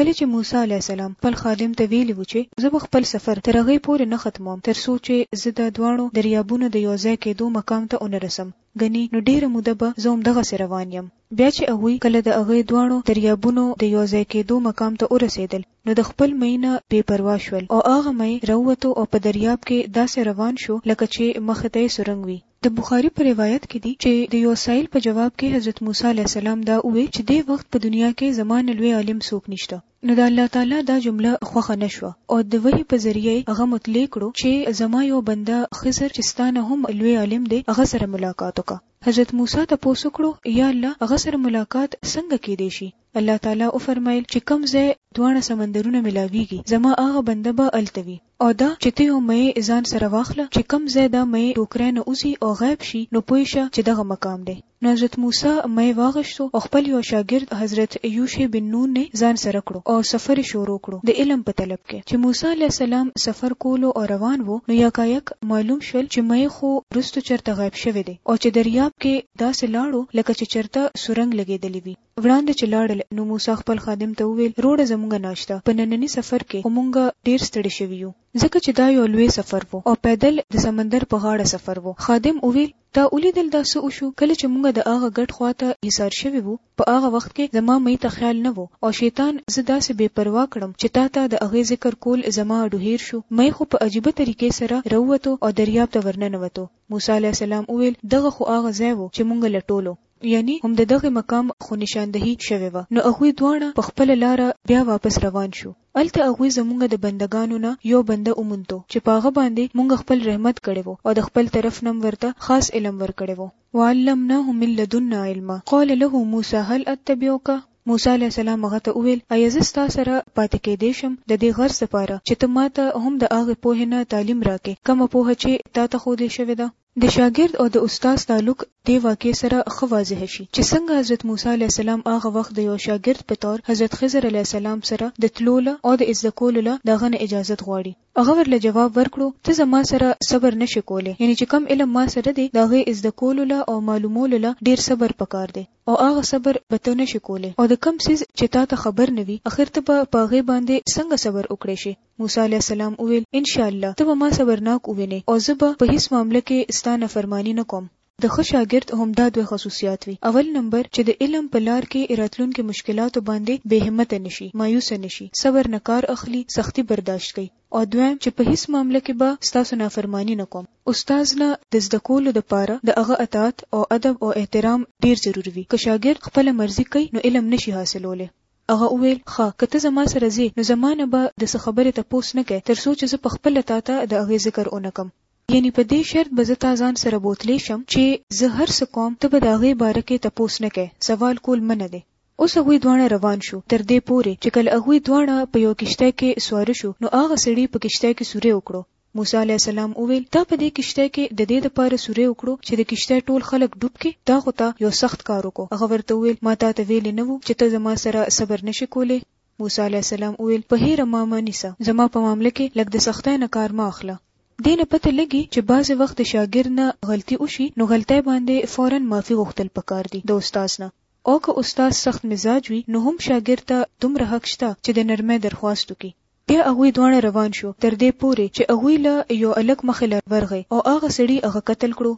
کله چې موسی علیه السلام خپل خادم ته ویلي وو چې زه به خپل سفر تر هغې پورې نه ختموم تر څو چې زه د دواړو دریابونو د یو ځای کېدو مقام ته ونه رسم، ګني نو ډېره موده به زه همدغسې روان یم. بیا چې هغوی کله د هغې دواړو دریابونو د یو ځای کېدو مقام ته ورسېدل نو د خپل مئي نه بې پروا شول او هغه مئي راووتو او په دریاب کې داسې روان شو لکه چې مخ ته یې سرنګ وي. د بخاري په روایت کې دي چې د یوه سائل په جواب کې حضرت موسی علیه السلام دا وویل چې دې وخت په دنیا کې زما نه لوی عالم څوک نشته. نو د الله تعالی دا جمله خوښه نه شوه او د وحي په ذریعه یې هغه مطلع کړو چې زما یو بنده خضر چې ستا نه هم لوی عالم دی هغه سره ملاقات وکړه. حضرت موسی تپوس وکړو، یا الله! هغه سره ملاقات څنګه کیدی شي؟ الله تعالی وفرمایل چې کوم ځای دواړه سمندرونه ملاویږي زما هغه بنده به هلته وي. او دا چې ته یو مئې ځان سره واخله چې کوم ځای دا مئې ټوکری نه وځي او غیب شي نو پوه شه چې دغه مقام دی. نو حضرت موسی مئې واغشتو او خپل یو شاګرد حضرت یوشع بن نون ئې ځان سره کړو او سفر ئې شروع کړو د علم په طلب کې. چې موسی علیه السلام سفر کولو او روان وو نو یکایک معلوم شول چې مئې خو وروسته چرته غیب شوی دی او چې دریاب کې داسې لاړو لکه چې چرته سورنګ لګېدلی وي. وړاندې چې لاړل نو موسی خپل خادم ته وویل، روړه زمونږ ناشته، په ننني سفر کې خو مونږ ډیر ستړي شوي یو. ځکه چې دا یو لوی سفر وو او پیدل د سمندر په غاړه سفر وو. خادم وویل، تا ولیدل دا څه وشو؟ کله چې مونږ د هغه ګډ خوا ته حصار شوي وو په هغه وخت کې زما مي ته خیال نه وو او شیطان زه داسې بې پروا کړم چې تا ته د هغې ذکر کول زما اډو هیر شو. مي خو په عجیبه طریقې سره راووتو او دریاب ته ورننوتو. موسی علیه السلام وویل، دغه خو هغه ځای وو چې مونږ لټولو. یعنی هم د دغه مقام خو نشاندهی شوی وه نو هغوی دواړه په خپله لاره بیا واپس روان شو هلته هغوی زمونږ د بندګانو نه یو بنده وموندو چه په هغه باندی مونږ خپل رحمت کړی وو او د خپل طرف نه هم ورته خاص علم ورکړی وو. وعلمناه من لدنا علما قال له موسی هل اتبعک موسی علیه السلام هغه ته وویل ایا زه ستا سره پاتی کیدای شم ددی غرض لپاره چه ته ماته هم د هغه پوهی نه تعلیم راکړی کومه پوهه چه تاته ښودل شوی ده. د شاګرد او د استاد تعلق دې واقعې سره ښه واضح شي چې څنګه حضرت موسی علیه السلام هغه وخت د یو شاګرد په طور حضرت خضر علیه السلام سره د تلو له او د ازده کولو له د هغه نه اجازت غواړي. هغه ورله جواب ورکړو، ته زما سره صبر نه شې کولی، یعنې چې کوم علم ما سره دی د هغې ازده کولو له او معلومولو له ډېر صبر په کار دی او هغه صبر به ته نه شې کولی او د کوم څیز چې تاته خبر نه وي اخر ته به په هغې باندې څنګه صبر وکړی شې؟ موسی علیه السلام وویل، ان شاء الله ته به ما صبرناک ووینې او زه به په هیڅ معامله کې ستا نافرماني نه کوم. د ښه شاګرد همدا دوه خصوصیات وي، اول نمبر چې د علم په لار کې راتلونکي مشکلاتو باندې بې همته نه شي، مایوسه نه شي، صبر نه کار اخلي، سختي برداشت کوي او دویم چې په هیڅ معامله کې به ستاسو نافرماني نه کوم. استاد نه د زده کولو لپاره د هغه اطاعت او ادب او احترام ډېر ضروري وي، که شاګرد خپله مرضي کوي نو علم نه شي حاصلولی. هغه وویل، ښه، که ته زما سره ځې، نو زما نه به د څه خبرې تپوس نه کوې، تر څو چې زه پخپله تا ته د هغې ذکر ونه کړم. یعنې په دې شرط به زه تا ځان سره بوتلی شم چې زه هر څه کوم، ته به د هغې باره کې تپوس نه کوې، سوال کول منع دی. اوس هغوی دواړه روان شو، تر دې پورې چې کله هغوی دواړه په یوه کښتۍ کې سواره شو، نو هغه سړي په کښتۍ کې سوری وکړو. موسی علیه السلام وویل، تا په دې کښتۍ کې د دې دپاره سورې وکړو چې د کښتۍ ټول خلک ډوب کړې، تا خو تا یو سخت کار وکړو، هغه ورته وویل، ما تا ته ویلي نه وو چې ته زما سره صبر نه شې کولی؟ موسی علیه السلام وویل، په هېره ما مه نیسه، زما په معامله کې لږ د سختۍ نه کار مه اخله. دې نه پته لګي چې بعضې وخت د شاګرد نه غلطي وشي نو غلطۍ باندې فوراً معافي غوښتل پکار دي د استاد نه او که استاد سخت مزاج وي نو هم شاګرد ته دومره حق شته چې د نرمۍ درخواست وکړي. بیا هغوی دواړه روان شو تر دې پورې چې هغوی له یو هلک مخې له ورغی او هغه سړي هغه قتل کړو.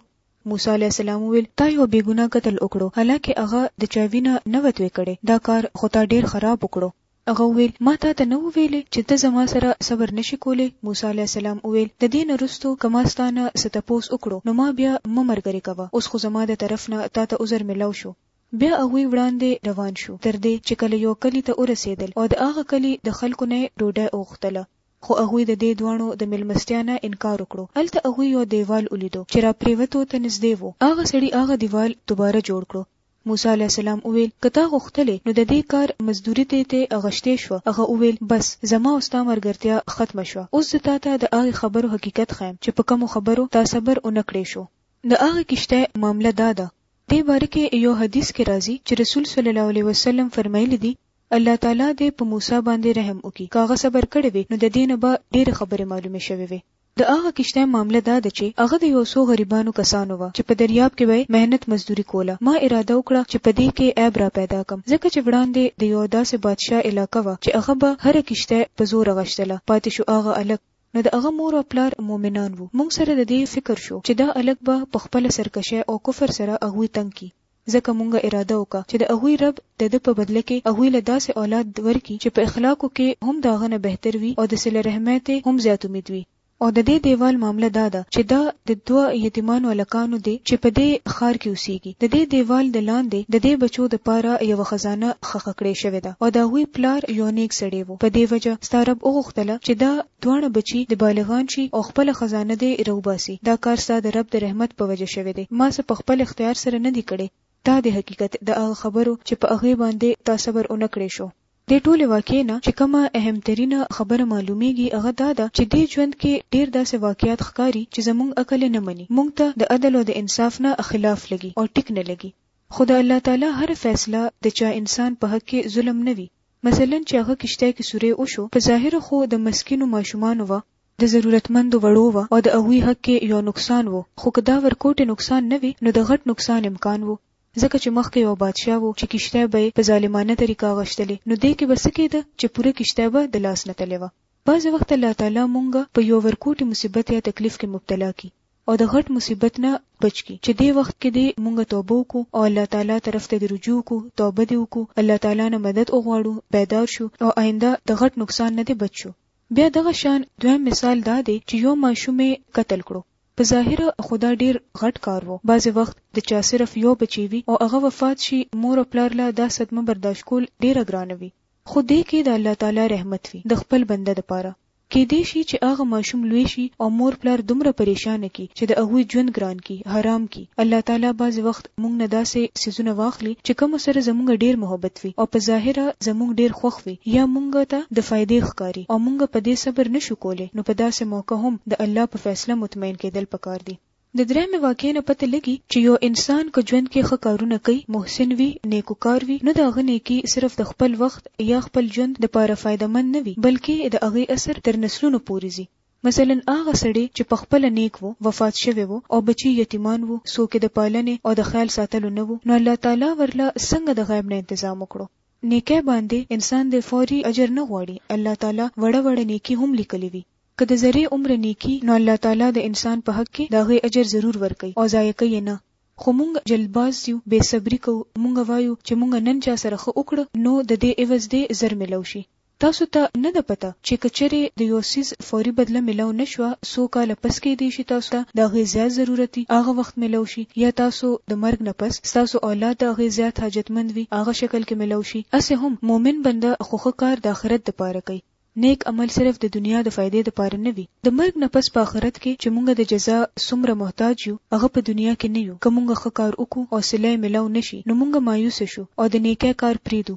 موسی علیه السلام وویل، تا یو بې ګناه قتل وکړو حالانکه هغه د چا وینه نه وه توی کړې، دا کار خو تا ډېر خراب وکړو. هغه وویل، ما تاته نه وو ویلي چې ته زما سره صبر نه شې کولی؟ موسی علیه السلام وویل، د دې نه وروسته که ما ستا نه څه تپوس وکړو نو ما بیا مه مرګرې کوه، اوس خو زما د طرف نه تاته عذر ملاو شو. بیا هغوی وړاندې روان شو تر دې چې کله یو کلي ته ورسېدل او د هغه کلي د خلکو نه یې ډوډۍ وغوښتله خو هغوی د دې دواړو د مېلمستیا نه انکار وکړو. هلته هغوی یو دېوال ولیدو چې راپرېوتو ته نږدې وو. هغه سړي هغه دېوال دوباره جوړ کړو. موسی علیه السلام وویل، که تا غوښتلې نو د دې کار مزدوري دې ترې اغشتې شوه. هغه وویل، بس زما او ستا ملګرتیا ختمه شوه. اوس زه تا ته د هغې خبرو حقیقت ښیم چې په کومو خبرو تا صبر ونه کړې شو. د هغې کښتۍ معامله دا ده دې باره کې يو حديث کې راځي چې رسول صلی الله عليه وسلم فرمايلي دي، الله تعالی دې په موسی باندې رحم وکړي، که هغه صبر کړی وی نو ددې نه به ډېرې خبرې معلومې شوې وی. د هغه کښتۍ معامله دا ده چې هغه د يو څو غريبانو کسانو وه چې په درياب کې به يې محنت مزدوري کوله، ما اراده وکړه چې په دې کې عيب را پيدا کړم، ځکه چې وړاندې د يو داسې بادشاه علاقه وه چې هغه به هره کښتۍ په زوره غشتله، پاتې شو هغه هلک. نو د هغه مور او پلار مؤمنان وو، مونږ سره د دې فکر شو چې دا هلک به په خپله سرکشۍ او کفر سره هغوی تنګ کړي، ځکه مونږ اراده وکړه چې د هغوی رب د ده په بدله کې هغوی له داسې اولاد ورکړي چې په اخلاقو کې هم د هغه نه بهتر وي او د صله رحمۍ ترې هم زیات امید وي. او د دې دیوال معامله دا ده چې دا د دوه یتیمانو هلکانو دی چې په دې ښار کې اوسیږي. د دې دېوال د لاندې د دې بچو د پاره یوه خزانه خښه کړې شوې ده او د هغوی پلار یو نېک سړی وو په دې وجه ستا رب وغوښتله چې دا دواړه بچي د بالغان شي او خپله خزانه دې راوباسي دا کار ستا د رب د رحمت په وجه شوی دی ما څه په خپل اختیار سره نه دي کړي دا دی حقیقت د هغه خبرو چې په هغې باندې تا صبر ونه کړې شو. دې ټولې واقعې نه چې کومه اهم ترینه خبره معلومیږي هغه دا ده چې دې ژوند کې ډیر داسې واقعات ښکاري چې زمونږ عقل یې نه مني، مونږ ته د عدل او د انصاف نه خلاف لګي او ټیک نه لګي. خو د الله تعالی هره فیصله د چا انسان په حق کې ظلم نه وي. مثلاً چې هغه کښتۍ کې سوری وشو په ظاهره خو د مسکینو ماشومانو وه، د ضرورتمندو وړو وه او د هغوی حق کې یو نقصان وو خو که دا ورکوټې نقصان نه وی نو د غټ نقصان امکان وو ځکه چې مخکې یو بادشاه وو چې کښتۍ به یې په ظالمانه طریقه غشتلې نو دې کې به څه کیده چې پوره کښتۍ به د لاس نه تلې وه. بعضې وخت الله تعالی مونږ په یو ورکوټي مصیبت یا تکلیف کې مبتلا کړي او د غټ مصیبت نه بچ کړي چې دې وخت کې دې مونږ توبه وکړو او الله تعالی طرف ته دې رجوع وکړو، توبه دې وکړو، الله تعالی نه مدد وغواړو، بیدار شو او آینده د غټ نقصان نه دې بچ شو. بیا دغه شان دویم مثال دا دی چې یو ماشوم یې قتل کړو په ظاهره خو دا ډیر غټ کار وو بعضی وخت د چا صرف یو بچی وی او هغه وفات شی مور او پلار له دا صدمه برداشت کول ډیره ګرانه وی خو دی کی د الله تعالی رحمت وی د خپل بنده د پاره کیدی شی چی هغه ماشوم لوی شی او مور پلار دومره پریشانه کی چی د هغوی ژوند ګران کی حرام کی الله تعالی بعضی وخت موږ نه داسې څیزونه واخلي چې کومو سره زموږ ډیر محبت وي او په ظاهره زموږ ډیر خوښ وي یا موږ ته د فایدې ښکاري او موږ په دې صبر نه شو کولی نو په داسې موقع هم د الله په فیصله مطمئن کیدل پکار دي. د دریمې واقعې نه پته لګي چې یو انسان که ژوند کې ښه کارونه کوي، محسن وي، نیکوکار وي نو د هغه نیکي صرف د خپل وخت یا خپل ژوند د پاره فایده مند نه وي بلکې د هغې اثر تر نسلونو پورې ځي. مثلاً هغه سړی چې پخپله نېک وو، وفات شوی وو او بچي یې یتیمان وو، څوک یې د پالنې او د خیال ساتلو نه وو، نو الله تعالی ورله څنګه د غیب نه انتظام وکړو؟ نېکۍ باندې انسان د فوري اجر نه غواړي، الله تعالی وړه وړه نېکي هم لیکلې وي، که د ذرې عمره نېکي نو الله تعالی د انسان په حق کې د هغې اجر ضرور ورکوي او ضایع کوي یې نه، خو مونږ جلدباز یو، بې صبري کوو، مونږ وایو چې مونږ نن چا سره ښه وکړه نو د دې عوض دې زر ملو شي، تاسو ته نه ده پته چې که چېرې د يو څيز فوري بدله مېلاو نه شوه، څو کاله پس کېدای شي تاسو ته د هغې زيات ضرورت وي، هغه وخت مېلاو شي، يا تاسو د مرګ نه پس ستاسو اولاد د هغې زيات حاجتمند وي، هغه شکل کې مېلاو شي. هسې هم مؤمن بنده خو ښه کار د آخرت د پاره کوي، نېک عمل صرف د دنيا د فائدې د پاره نه وي، د مرګ نه پس په آخرت کې چې مونږ د جزا څومره محتاج يو، هغه په دنيا کې نه يو، که مونږ ښه کار وکړو او صله يې مېلاو نه شي، نو مونږ مايوسه شو او د نېکۍ کار پرېږدو،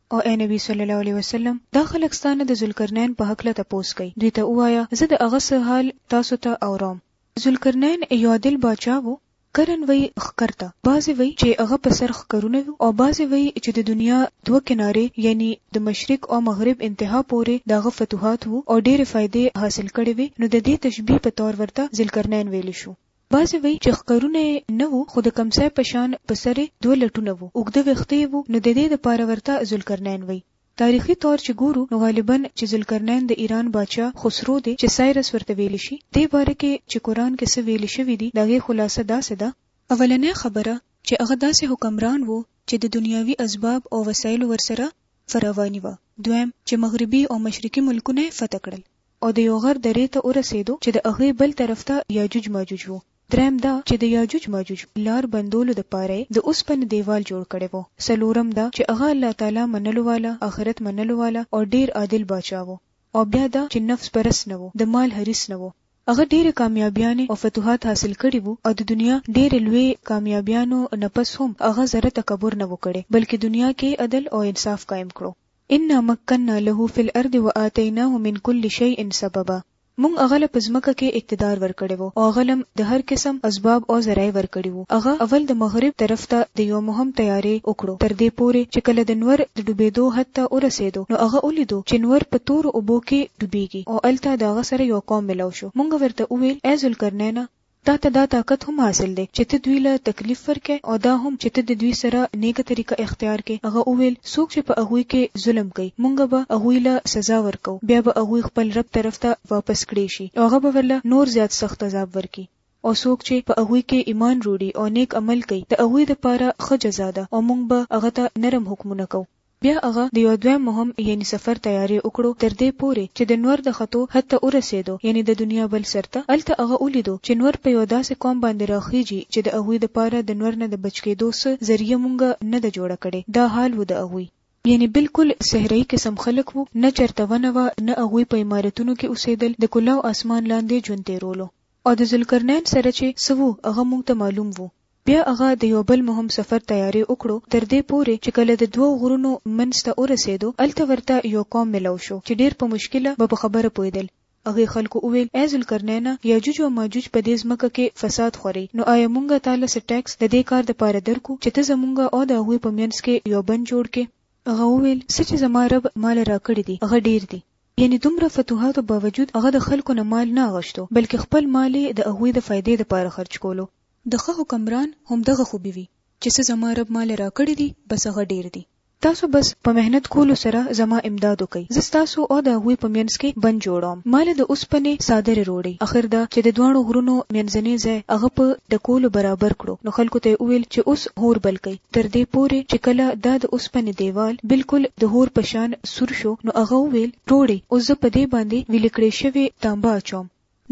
او اې نبی صلی الله علیه وسلم دا خلک ستانه د ذوالقرنین په حق له تپوس کوي دوی ته وایا زه د هغه څه حال تاسو ته اوروم ذوالقرنین یو عادل باچا وو کرن وی خکرته بازی وی چې هغه په سر خکرونه وي او بازی وی چې د دنیا دوه کناره یعنی د مشرق او مغرب انتها پورې دغه فتوحات وو او ډېرې فائدې حاصل کړې وي نو د دې تشبیه په تور ورته ذوالقرنین ویل شو بعضې وایي چې ښکرونه یې نه وو خو د کمسای په شان په سر یې دوه لټونه وو، اوږده وېښته یې وو نو ددې لپاره ورته ذوالقرنین وایي. تاریخي طور چې ګورو نو غالباً چې ذوالقرنین د ایران باچا خسرو دی چې سایرس ورته ویل شي. دې باره کې چې قرآن کې څه ویل شوي دي د هغې خلاصه داسې ده. اولنۍ خبره چې هغه داسې حکمران وو چې د دنیاوي اسباب او وسایلو ورسره فراواني وه، دویم چې مغربي او مشرقي ملکونه یې فتح کړل، او د یو غر درې ته ورسېدو چې د هغې بل طرف ته یاجوج ماجوج وو. دریم دا چې د یاجوج ماجوج لار بندولو دپاره یې د اوسپنې دیوال جوړ کړی وو. څلورم دا چې هغه الله تعالی منلو والا، آخرت منلو والا او ډېر عادل باچا وو. او بیا دا چې نفس پرست نه وو، د مال حریص نه وو. هغه ډېرې کامیابیانې او فتوحات حاصل کړي وو او د دنیا ډېرې لویې کامیابیانو نه پس هم هغه ذره تکبر نه وو کړی بلکې دنیا کې یې عدل او انصاف قایم کړو. انا مکنا له فی الارض واتیناه من کل شیء سببا مونږ هغه له په ځمکه کې اقتدار ورکړی وو او هغه له د هر قسم اسباب او ذرایع ورکړي وو هغه اول د مغرب طرف ته د یوه مهم طیارې وکړو تر دې پورې چې کله د نور د ډوبیدو حد ته ورسیدو نو هغه ولیدو چې نور په تورو اوبو کې ډوبیږي او هلته د هغه سره یو قوم ملاو شو مونږ ورته وویل ای ذوالقرنینه تا ته دا طاقت هم حاصل دی چې ته دوی له تکلیف ورکړې او دا هم چې ته د دوی سره نېکه طریقه اختیار کړې. هغه وویل، څوک چې په هغوی کې ظلم کوي، مونږ به هغوی له سزا ورکوو، بیا به هغوی خپل رب طرف ته واپس کړې شي او هغه به ورله نور زیات سخت عذاب ورکړي. او څوک چې په هغوی کې ایمان روړي او نېک عمل کوي، د هغوی دپاره ښه جزا ده او مونږ به هغه ته نرم حکمونه کوو. بیا هغه د یوه دویم مهم یعنی سفر تیاری وکړو تر دې پوری چې د نور د ختو حد ته ورسیدو یعنی د دنیا بل سر ته، هلته هغه ولیدو چې نور په یوه داسې قوم باندې راخیژی چې د هغوی د پاره د نور نه د بچ کیدو څه ذریعه مونږ نه ده جوړه کړی دا حال وو د هغوی. یعنی بلکل صحرایی قسم خلق وو نه چرته ونه وه نه هغوی په عمارتونو کې اوسیدل د کلاو آسمان لاندې ژوند تیرولو او د ذوالقرنین سره چې څه وو هغه مونږ ته معلوم وو. بیا هغه د یو بل مهم سفر تیاری وکړو تر دې پورې چې کله د دوو غرونو منځ ته ورسیدو هلته ورته یو قوم ملو شو چې ډیر په مشکله به په خبره پوهیدل هغې خلکو وویل ای ذوالقرنینه یاجوج او ماجوج په دې ځمکه کې فساد خوري نو آیا مونږ تاله څه ټیکس د دې کار لپاره درکړو چې ته زمونږ او د هغوی په منځ کې یو بند جوړ کړې؟ هغه وویل څه چې زما رب ماله راکړي دي هغه ډیر دي. یعنې دومره فتوحاتو باوجود هغه د خلکو نه مال نه غشتو بلکې خپل مال یې د هغوی د فایدې لپاره خرچ کولو د ښه حکمران هم دغه خوبي وي چې څه زما رب ماله راکړي دي بس هغه ډېر دي. تاسو بس په محنت کولو سره زما امداد وکړئ زه ستاسو او د هغوی په مینځ کې بند جوړوم ماله د اوسپنې څادرې روړي اخر دا چې د دواړو غرونو مینځنی ځای هغه په ډکولو برابر کړو نو خلکو ته یې وویل چې اوس هور بل کړئ تر دې پورې چې کله دا د اوسپنې دیوال بلکل د هور په شان سور شو نو هغه وویل روړي اوس زه په دې باندې ویلي کړې شوې تانبه اچوم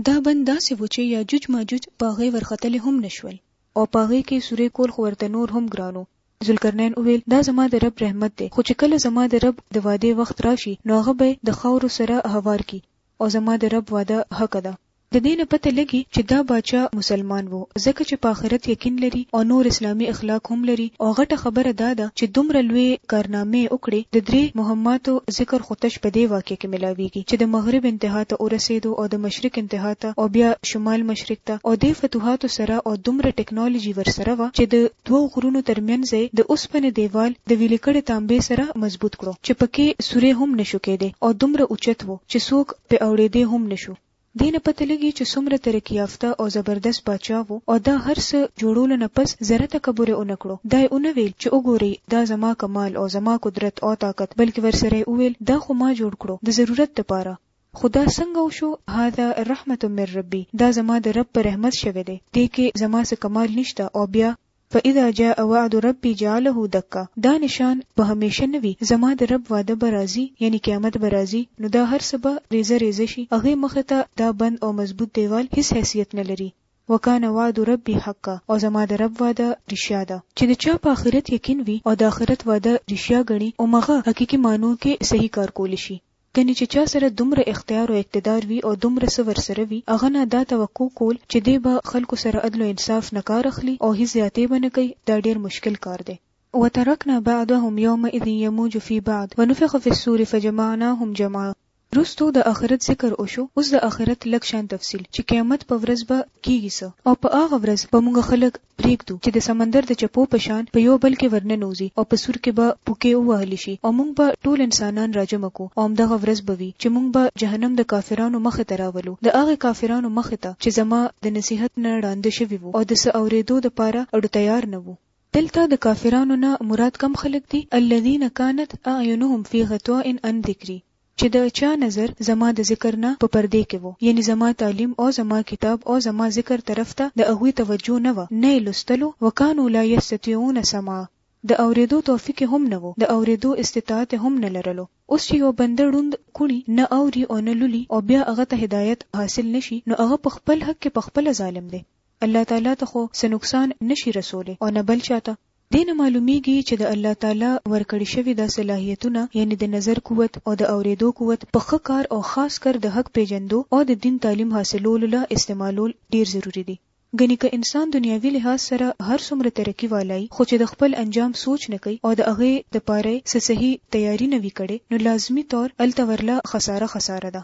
دا بند داسې و چې یاجوج ماجوج په هغې ورختلی هم نه شول او په هغې کې سورې کول خو ورته نور هم ګران و. ذوالقرنین وویل، دا زما د رب رحمت دی خو چې کله زما د رب د وعدې وخت راشي نو هغه به یې د خاورو سره هوار کړي او زما د رب وعده حق ده. د دې نه پته لګي چې دا باچا مسلمان و ځکه چې په آخرت یقین لري او نور اسلامي اخلاق هم لري او غټه خبره دا ده چې دومره لوې کارنامې وکړې د درې مهماتو ذکر خو تش په دې واقعه کې ملاویږي چې د مغرب انتها ته ورسیدو او د مشرق انتها ته او بیا شمال مشرق ته او دې فتوحاتو سره او دومره ټکنالوژي ورسره وه چې د دوو غرونو تر مینځ یې د اوسپنې دیوال د ویلې کړې تانبې سره مضبوط کړو چې پکې سورې هم نشو کیدې او دومره اوچت وو چې څوک پرې اوړیدې هم نشو. دې نه پته لګي چې څومره ترقي یافته او زبردست باچا وو او دا هر څه جوړولو نه پس ذره تکبر یې ونه کړو، دا یې ونه ویل چې وګورئ دا زما کمال او زما قدرت او طاقت بلکې ورسره یې وویل دا خو ما جوړ کړو د ضرورت د پاره، خو دا څنګه وشو هذا رحمة من ربي دا زما د رب په رحمت شوی دی دې کې زما څه کمال نشته او بیا. فاذا جاء وعد ربی جعله دکا، دا نشان به همېشه نه وي، زما د رب وعده به راځي، یعنې قیامت به راځي، نو دا هر څه به ریزه ریزه شي، هغې مخ ته دا بند او مضبوط دېوال هېڅ حیثیت نه لري. وکان وعد ربی حقا، او زما د رب وعده رښیا ده. چې د چا په آخرت یقین وي او د آخرت وعده رښیا ګڼي، اومغه حقیقي معنو کې صحیح کار کولی شي. ګنې چې چا سره دومره اختیار او اقتدار وي او دومره څه ورسره وي هغه نه دا توقع کول چې دی به خلکو سره عدل او انصاف نه کار اخلي او هیڅ زیاتې به نه کوي دا ډیر مشکل کار دی. وترکنا بعضهم یومئذ یموج فی بعض ونفخ فی الصور فجمعناهم جمعا وروسته د اخرت ذکر وشو اوس د اخرت لږ شان تفصیل چې قیامت په ورځ به کیږي څه او په هغه ورځ به مونږ خلک پرېږدو چې د سمندر د چپو په شان په يو بل کې ورننوځي او په سور کې به پوکې ووهل شي او موږ به ټول انسانان راجمع کړو او همدغه ورځ به وي چې موږ به جهنم د کافرانو مخ ته راولو د هغه کافرانو مخ ته چې زما د نصيحت نه ړانده شوي وو او د څه اورېدو د پاره اړو تيار نه وو. دلته د کافرانو نه مراد کوم خلک دي؟ الذين کانت اعينهم في غطواء عن ذکري. چې د چا نظر زما د ذکر نه په پردې کې وو، یعنې زما تعلیم او زما کتاب او زما ذکر طرف ته د هغوی توجه نه وه، نه یې لوستلو، وکانو لا یستطیعون سمعا، د اورېدو توفیق یې هم نه وو، د اورېدو استطاعت یې هم نه لرلو. اوس چې یو بنده ړوند، کوڼی، نه اوري او نه لولي او بیا هغه ته هدایت حاصل نه شي، نو هغه په خپل حق کې په خپله ظالم دی، الله تعالی ته خو څه نقصان نه شي رسولی او نه بل چا ته، دې نه معلومېږي چې د الله تعالی ورکړې شوې دا صلاحیتونه یعنې د نظر قوت او د اورېدو قوت په ښه کار او خاص کر د حق پېژندو او د دین تعلیم حاصلولو له استعمالول ډېر ضروري دي. ګنې که انسان دنیاوي لحاظ سره هر څومره ترقي والای خو چې د خپل انجام سوچ نه کوي او د هغې د پاره یې څه صحیح تیاري نه وي کړې نو لازمي طور هلته ورله خساره خساره ده.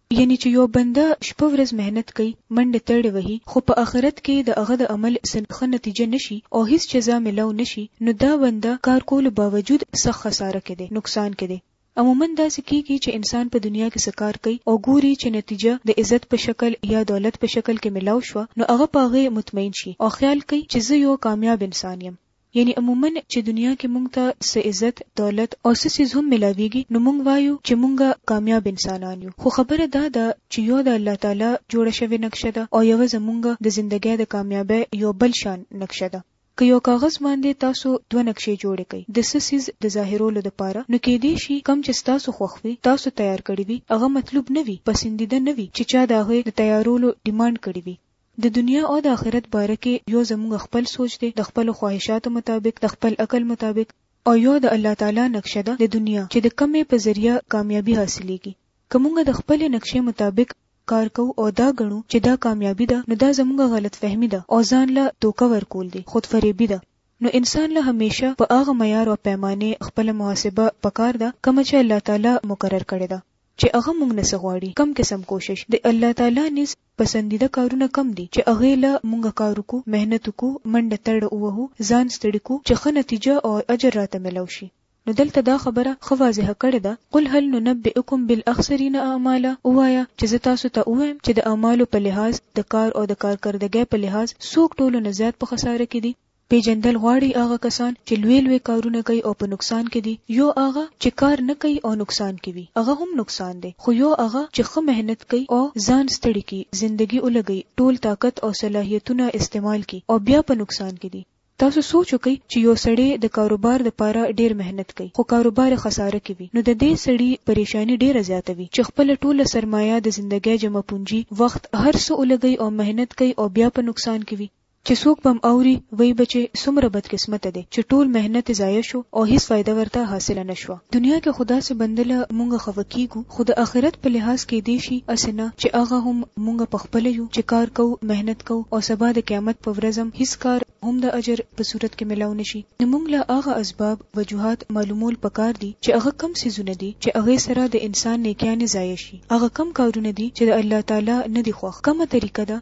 یعنی چې یو بنده شپه ورځ محنت کوي، منډې ترړې وهي، خو په اخرت کې د هغه د عمل څه ښه نتیجه نه شي او هیڅ جزا ملاو نه شي، نو دا بنده کار کولو باوجود سخت خساره کې دی، نقصان کې دی. عموماً داسې کیږي چې انسان په دنیا کې څه کار کوي او ګوري چې نتیجه د عزت په شکل یا دولت په شکل کې ملاو شوه، نو هغه په هغې مطمئن شي او خیال کوي چې زه یو کامیاب انسان یم. یعنې عموماً چې دنیا کې مونږ ته څه عزت، دولت او څه څیز هم ملاویږي نو مونږ وایو چې مونږ کامیاب انسانان یو خو خبره دا ده چې یو د الله تعالی جوړه شوې نقشه ده او یوه زمونږ د زندګۍ د کامیابۍ یو بل شان نقشه ده. که یو کاغذ باندې تاسو دوه نقشې جوړې کړئ د څه څیز د ظاهرولو لپاره نو کیدای شي کوم چې ستاسو خوښ وي تاسو تیار کړی وي هغه مطلوب نه وي، پسندیده نه وي چې چا د هغې د تیارولو ډیمانډ کړی وي. د دنیا او د آخرت باره کې یو زموږ خپل سوچ دی، د خپلو خواهشاتو مطابق، د خپل عقل مطابق، او یو د الله تعالی نقشه ده د دنیا چې د کومې په ذریعه کامیابي حاصلیږي، که موږ د خپلې نقشې مطابق کار کوو او دا ګڼو چې دا کامیابي ده نو دا زموږ غلط فهمي ده او ځان له دوکه ورکول دي، خود فریبي ده، نو انسان له همیشه په هغه معیار او پیمانې خپله محاسبه پکار ده کومه چې الله تعالی مقرر کړې ده چې هغه موږ نه څه غواړي، کوم قسم کوشش د الله تعالی نیز پسندیده کارونه کوم دي چې هغې له مونږه کار وکړو، محنت وکړو، منډه ترړه ووهو، ځان ستړي کړو چې ښه نتیجه او اجر راته ملاو شي. نو دلته دا خبره ښه واضحه کړې ده، قل هل ننبئکم بالاخسرین اعمالا، ووایه چې زه تاسو ته ووایم چې د اعمالو په لحاظ، د کار او د کارکردګۍ په لحاظ څوک ټولو نه زیات په خساره کې دي؟ پېژندل غواړي هغه کسان چې لوی لوی کارونه کوي او په نقصان کې دي، يو هغه چې کار نه کوي او نقصان کې وي هغه هم نقصان دی، خو يو هغه چې ښه محنت کوي او ځان ستړي کړي، زندګي ولګوي، ټول طاقت او صلاحيتونه استعمال کړي او بيا په نقصان کې دي. تاسو سوچ وکړئ چې يو سړی د کاروبار لپاره ډېر محنت کوي خو کاروبار يې خساره کې وي، نو د دې سړي پرېشاني ډېره زياته وي چې خپله ټوله سرمايه، د زندګۍ جمع پونجي، وخت، هر څه ولګوي او محنت کوي او بيا په نقصان کې وي. چې څوک به هم اوري وایي به چې څومره بدقسمته دی چې ټول محنت یې ضایع شو او هیڅ فایده ورته حاصله نه شوه. دنیا کې خو داسې بنده له مونږه خفه کیږو خو د اخرت په لحاظ کیدای شي هسې نه چې هغه هم مونږ پخپله یو چې کار کوو محنت کوو او سبا د قیامت په ورځ هم هیڅ کار هم د اجر په صورت کې ملاو نه شي نو مونږ له هغه اسباب، وجوهات، معلومول پکار دي چې هغه کوم څیزونه دي چې هغې سره د انسان نیکیانې ضایع شي هغه کوم کارونه دي چې د الله تعالی نه دي خوښ کومه طریقه ده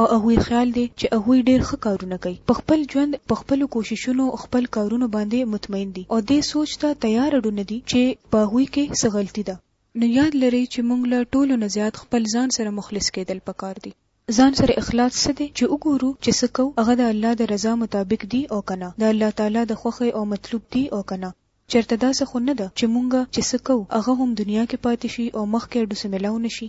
او هغوی خیال دی چې هغوی ډیر ښه کارونه کوي په خپل ژوند په خپلو کوششونو او خپل کارونو باندې مطمئن دي او دې سوچ ته تیار ډو نه دي چې په هغوی کې څه غلطي ده. نو یاد لرئ چې مونږ له ټولو نه زیات خپل ځان سره مخلص کیدل پکار دي. ځان سره اخلاص څه دی چې وګورو چې څه کوو هغه د الله د رضا مطابق دي او که نه، د الله تعالی د خوښې او مطلوب دي او که نه. چرته داسې خو نه ده چې مونږ چې څه کوو هغه هم دنیا کې پاتې شي او مخکې ډو څه ملاو نه شي.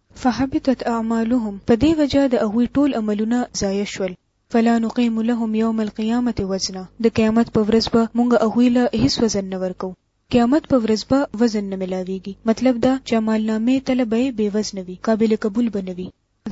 فحبطت اعمالهم په دې وجه د هغوی ټول عملونه ضایع شول، فلا نقیم لهم یوم القیامة وزنا د قیامت په ورځ به مونږ هغوی له هیڅ وزن نه ورکوو، قیامت په ورځ به وزن نه ملاویږي، مطلب دا چې عمالنامې تله به یې بې وزنه وي، قابل قبول به نه وي.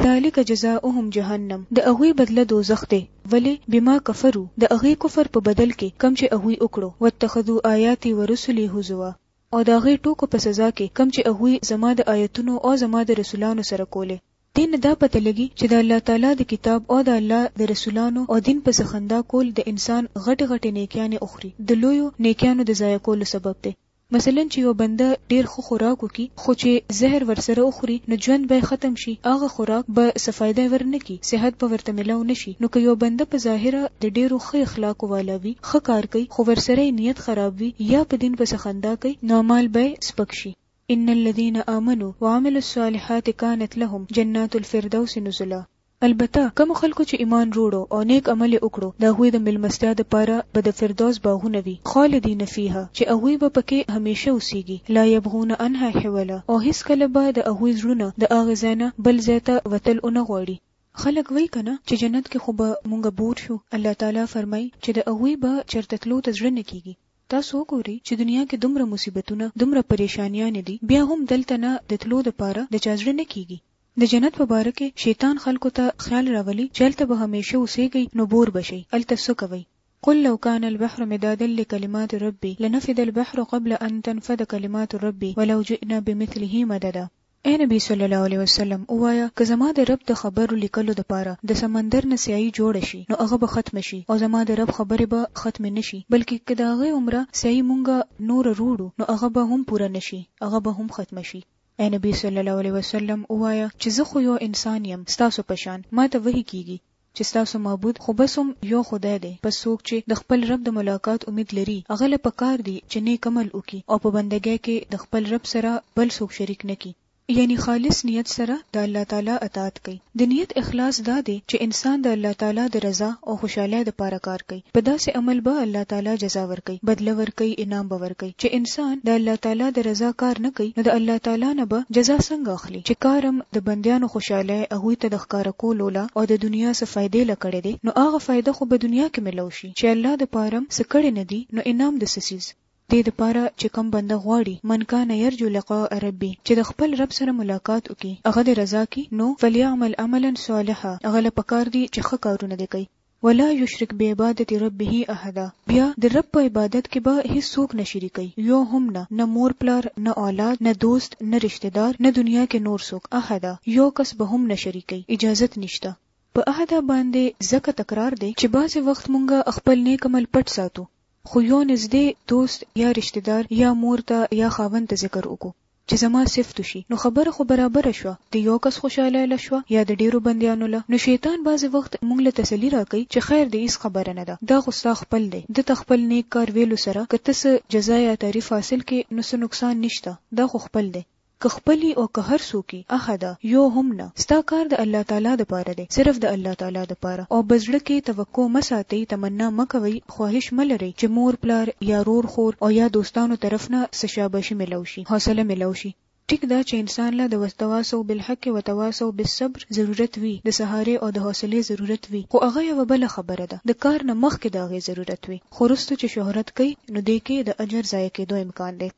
ذلک جزاؤهم جهنم د هغوی بدله دوزخ دی، ولې؟ بما کفروا د هغې کفر په بدل کې کوم چې هغوی وکړو، واتخذوا آیاتي ورسلي هزوا. او د هغوی ټوکو په سزا کي کوم چي هغوی زما د آيتونو او زما د رسولانو سره کولې. دې نه دا پته لګي چي د الله تعالی د کتاب او د الله د رسولانو او دين پسې خندا کول د انسان غټې غټې نيکيانې اخوري، د لويو نيکيانو د ضايع کولو سبب دی. مثلاً چي يو بنده ډېر ښه خوراک وکړي خو چي زهر ورسره وخوري نو ژوند به يې ختم شي، هغه خوراک به څه فايده ورنه کړي، صحت به ورته ملاو نه شي. نو که یو بنده په ظاهره د ډیرو ښه اخلاقو والا وي، ښه کار کوي، خو ورسره یې نیت خراب وي یا په دین پسې خندا کوي نو اعمال به یې سپک شي. ان الذین آمنوا وعملوا الصالحات کانت لهم جنات الفردوس نزلا، البته کومو خلکو چې ایمان روړو او نیک عمل یې وکړو د هغوی د میلمستیا د پاره به د فردوس باغونه وي، خالدین فیها، چې هغوی به پکې همیشه اوسیږي، لا یبغون عنها حولا، او هیڅکله به د هغوی زړونه د هغه ځای نه بل ځای ته وتل ونه غواړي. خلک وایي کنه چې جنت کې خو به مونږ بور شو الله تعالی فرمایي چې د هغوی به چرته تلو ته زړه نه کیږي تاسو وګورئ چې دنیا کې دومره مصیبتونه دومره پریشانیانې دي بیا هم دلته نه د تلو لپاره د چا زړه نه کیږي د جنت په باره کې شیطان خلکو ته خیال راولي چې هلته به همیشه اوسیږئ نو بور به شئ هلته څه کوئ قل لو كان البحر مدادا لكلمات ربي لنفد البحر قبل ان تنفد كلمات ربي ولو جئنا بمثله مددا اې نبي صلی الله علیه وسلم! ووایه، که زما د رب د خبرو لیکلو دپاره د سمندر نه سیاهي جوړه شي نو هغه به ختمه شي او زما د رب خبرې به ختمې نه شي، بلکې که د هغې عمره، سیاهي، مونږ نوره روړو نو هغه به هم پوره نه شي، هغه به هم ختمه شي. اې نبي صلی الله علیه وسلم! ووایه، چې زه خو یو انسان یم ستاسو په شان، ماته وحي کیږي، چې ستاسو معبود خو بس هم يو خدای دی، پس څوک چې د خپل رب د ملاقات اميد لري هغه له په کار دي چې نيک عمل وکړي او په بندګۍ کې د خپل رب سره بل څوک شريک نه کړي، يعنې خالص نيت سره د الله تعالی اطاعت کوي، د نيت اخلاص دا دی چې انسان د الله تعالی د رضا او خوشحالۍ د پاره کار کوي، په داسې عمل به الله تعالی جزا ورکوي، بدله ورکوي، انعام به ورکوي، چې انسان د الله تعالی د رضا کار نه کوي نو د الله تعالی نه به جزا څنګه اخلي؟ چې کار هم د بندیانو خوشحالۍ هغوی ته د ښکاره کولو له او د دنیا څه فایدې له کړی دی، نو هغه فایده خو به دنیا کې ملو شي، چې الله د پاره هم څه کړی نه دي، نو انعام د څه څیز؟ دې د پاره چې کوم بنده غواړي، من کان یرجو لقاء ربی، چې د خپل رب سره ملاقات وکړي، هغه دې رضا کړي، نو، فلیعمل عملا صالحا، هغه له پکار دي چې ښه کارونه دې کوي. ولا یشرک بعبادت ربه احدا، بیا د رب په عبادت کې به هیڅ څوک نه شریکوي، یو هم نه، نه مور پلار، نه اولاد، نه دوست، نه رشته دار، نه دنیا کې نور څوک، احدا، یو کس به هم نه شریکوي، اجازت نشته. په احدا باندې ځکه تکرار دی چې بعضې وخت مونږ خپل نیک عمل پټ ساتو خو یو نږدې دوست یا رشته دار یا مور ته یا خاوند ته ذکر وکړو چې زما صفت وشي، نو خبره خو برابره شوه، د یو کس خوشحالۍ له شوه یا د ډېرو بندیانو له؟ نو شیطان بعضې وخت موږ له تسلي راکوي چې خیر دی هېڅ خبره نه ده، دا خو ستا خپل دی، ده ته خپل نېک کار ویلو سره که ته څه جزا یا تعریف حاصل کړې نو څه نقصان نشته، دا خو خپل دی، که خپل وي او که هر څوک وي، احه ده، یو هم نه، ستا کار د الله تعالی دپاره دی، صرف د الله تعالی دپاره او به زړه کې توقع مه ساتئ، تمنا مه کوئ، خواهش مه لرئ چې مور، پلار یا رور، خور او یا دوستانو طرف نه څه شاباشي ملاو شي، حوصله ملاو شي. ټیک ده چې انسان له د وتواصوا بالحق وتواصوا بالصبر ضرورت وي، د سهارې او د حوصلې ضرورت وي، خو هغه یوه بله خبره ده، د کار نه مخکې د هغې ضرورت وي، خو وروسته چې شهرت کوي نو دې کې د اجر ضایع کېدو امکان دی.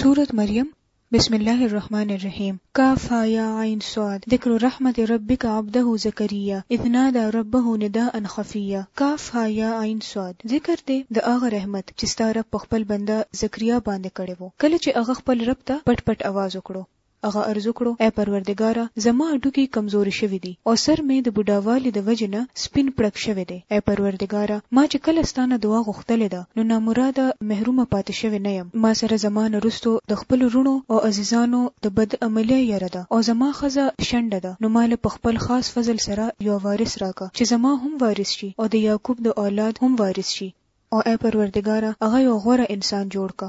سورت مریم، بسم الله الرحمن الرحيم کاف ها يا عين صاد ذکر رحمت ربک عبده زکريا اذ نادى ربه نداء خفيا کاف ها يا عين صاد ذکر دی د هغه رحمت چې ستا رب په خپل بنده زکريا باندې کړی وو کله چې هغه خپل رب ته پټ پټ اواز وکړو هغه عرض وکړو اې پروردګاره زما هډوکي کمزوري شوي دي او سر مې د بوډاوالي د وجې نه سپين پړک شوی دی. ای پروردګاره! ما چې کله ستا نه دعا غوښتلې ده، نو نامراده، محرومه، پاتې شوې نه یم. ما سره زما نه وروسته د خپلو وروڼو او عزیزانو د بد عملۍ یره ده او زما ښځه شنډه ده، نو ماله په خپل خاص فضل سره یو وارث راکه، چې زما هم وارث شي او د یعقوب د اولاد هم وارث شي. او ای پروردګاره! هغه یو غوره انسان جوړ که.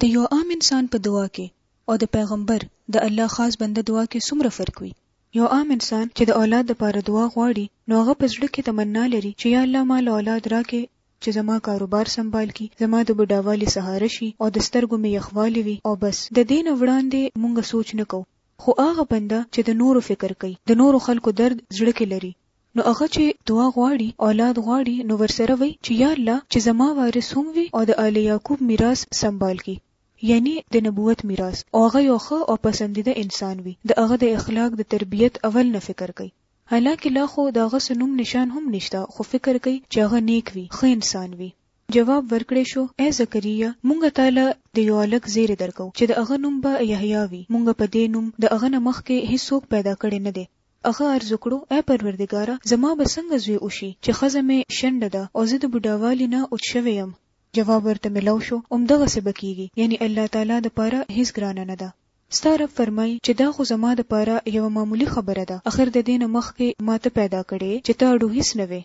د یو عام انسان په دعا کې او د پیغمبر، د الله خاص بنده، دعا کې څومره فرق وي؟ یو عام انسان چې د اولاد لپاره دعا غواړي نو هغه په زړه کې تمنا لري چې یا الله ماله اولاد راکړې چې زما کاروبار سمبال کړي، زما د بډاوالي سهاره شي او د سترګو مې یخوالی وي او بس، د دې نه وړاندې مونږ سوچ نه کوو، خو هغه بنده چې د نورو فکر کوي، د نورو خلکو درد زړه کې لري نو هغه چې دعا غواړي، اولاد غواړي نو ورسره وایي چې یا الله چې زما وارث هم وي او د آل یعقوب میراث سمبال کړي، یعنی د نبوت میراث او هغه یو ښه او پسندیده انسان وی د هغه د اخلاق د تربیت اول نه فکر کوي حالانکه لا خو د هغه څه نوم نشان هم نشته خو فکر کوي چې هغه نیک وی ښه انسان وی جواب ورکړی شو ای زکریا مونږ تاله د یو هلک زیری درکو چې د هغه نوم به یحیی وی مونږ په دې نوم د هغه نه مخکې هیڅوک پیدا کړی نه دی هغه عرض وکړو ای پروردګاره زما به څنګه زوی وشي چې ښځه مې شنډه ده او زه د بوډاوالي نه اوچ شوی یم جواب ورته ملاو شو، همدغسې به کېږي، یعنې الله تعالی دپاره هېڅ ګرانه نه ده. ستا رب فرمايي چې دا خو زما دپاره یوه معمولي خبره ده، اخر ددې نه مخکې ما ته پیدا کړې چې ته اړو هېڅ نه وې.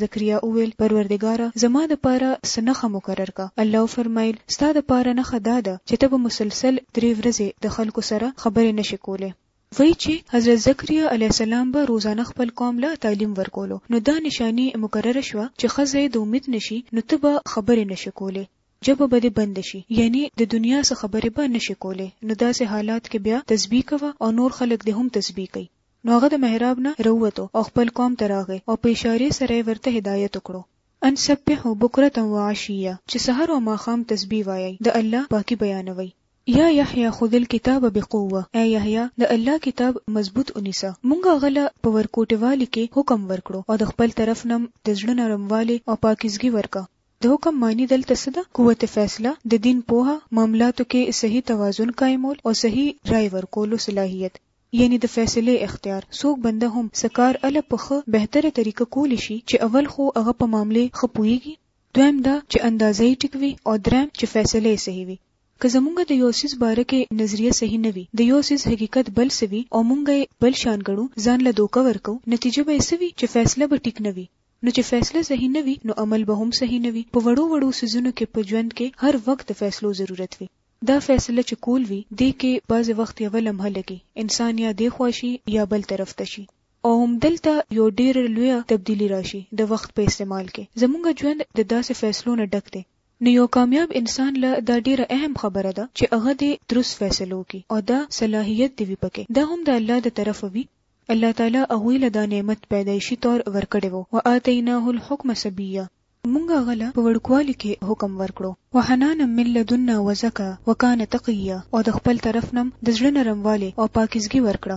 زکریا وویل، پروردګاره! زما دپاره څه نښه مقرر که. الله وفرمایل، ستا دپاره نښه دا ده چې ته به مسلسل درې ورځې د خلکو سره خبرې نه شې کولی. وایي چې حضرت زکریا علیه السلام به روزانه خپل قوم له تعلیم ورکولو نو دا نشاني مقرره شوه چې ښځه یې د امید نه شي نو ته به خبرې نه شې کولې ژبه به دې بنده شي یعنی د دنیا څه خبرې به نه شې کولې نو داسې حالات کې بیا تسبیح کوه او نور خلک دې هم تسبیح کوي نو هغه د محراب نه راووتو او خپل قوم ته راغی او په اشارې سره یې ورته هدایت وکړو. ان سبحو بکرة وعشیه چې سحر او ماښام تسبیح وایئ د الله پاکي بیانوئ. یا یحیی خذ الکتاب بقوة، ای یحیی د الله کتاب مضبوط ونیسه، مونږ هغه له په ورکوټې والي کې حکم ورکړو او د خپل طرف نه هم د زړه نرموالی او پاکیزګي ورکه. د حکم معنی دلته څه ده؟ قوت فیصله، د دین پوهه، معاملاتو کې صحیح توازن قایمول او صحیح رای ورکولو صلاحیت یعنی د فیصلې اختیار، څوک بنده هم څه کار اله په ښه، بهتره، طریقه کولی شي چې اول خو هغه په معاملې ښه پوهیږي، دویم دا چې اندازه یې ټیک وي او دریم چې فیصله یې صحیح وي. که زمونږ د یو څیز باره کې نظریه صحیح نه وي، د یو څیز حقیقت بل څه وي او مونږ یې بل شان ګڼو، ځان له دوکه ورکوو، نتیجه به یې څه وي چې فیصله به ټیک نه وي. نو چې فیصله صحیح نه وي نو عمل به هم صحیح نه وي. په وړو وړو څیزونو کې په ژوند کې هر وخت د فیصلو ضرورت وي. دا فیصله چې کول وي، دې کې بعضې وخت یوه لمحه لګي، انسان یا دې خوا شي یا بل طرف ته شي او همدلته یو ډیره لویه تبدیلي راشي د وخت په استعمال کې. زمونږ ژوند د داسې فیصلو نه ډک دی. نو یو کامیاب انسان له دا ډیره اهم خبره ده چې هغه دې درست فیصله وکړي او دا صلاحیت دې وي پکې دا هم د الله د طرفه وي الله تعالی هغوی له دا نعمت پیدایشي طور ورکړی وو وآتیناه الحکم صبیا مونږ هغه له په وړوکوالي کې حکم ورکړو وحنانا من لدنا وزکا وکان تقیا او د خپل طرف نه د زړه نرموالی او پاکیزګي ورکړه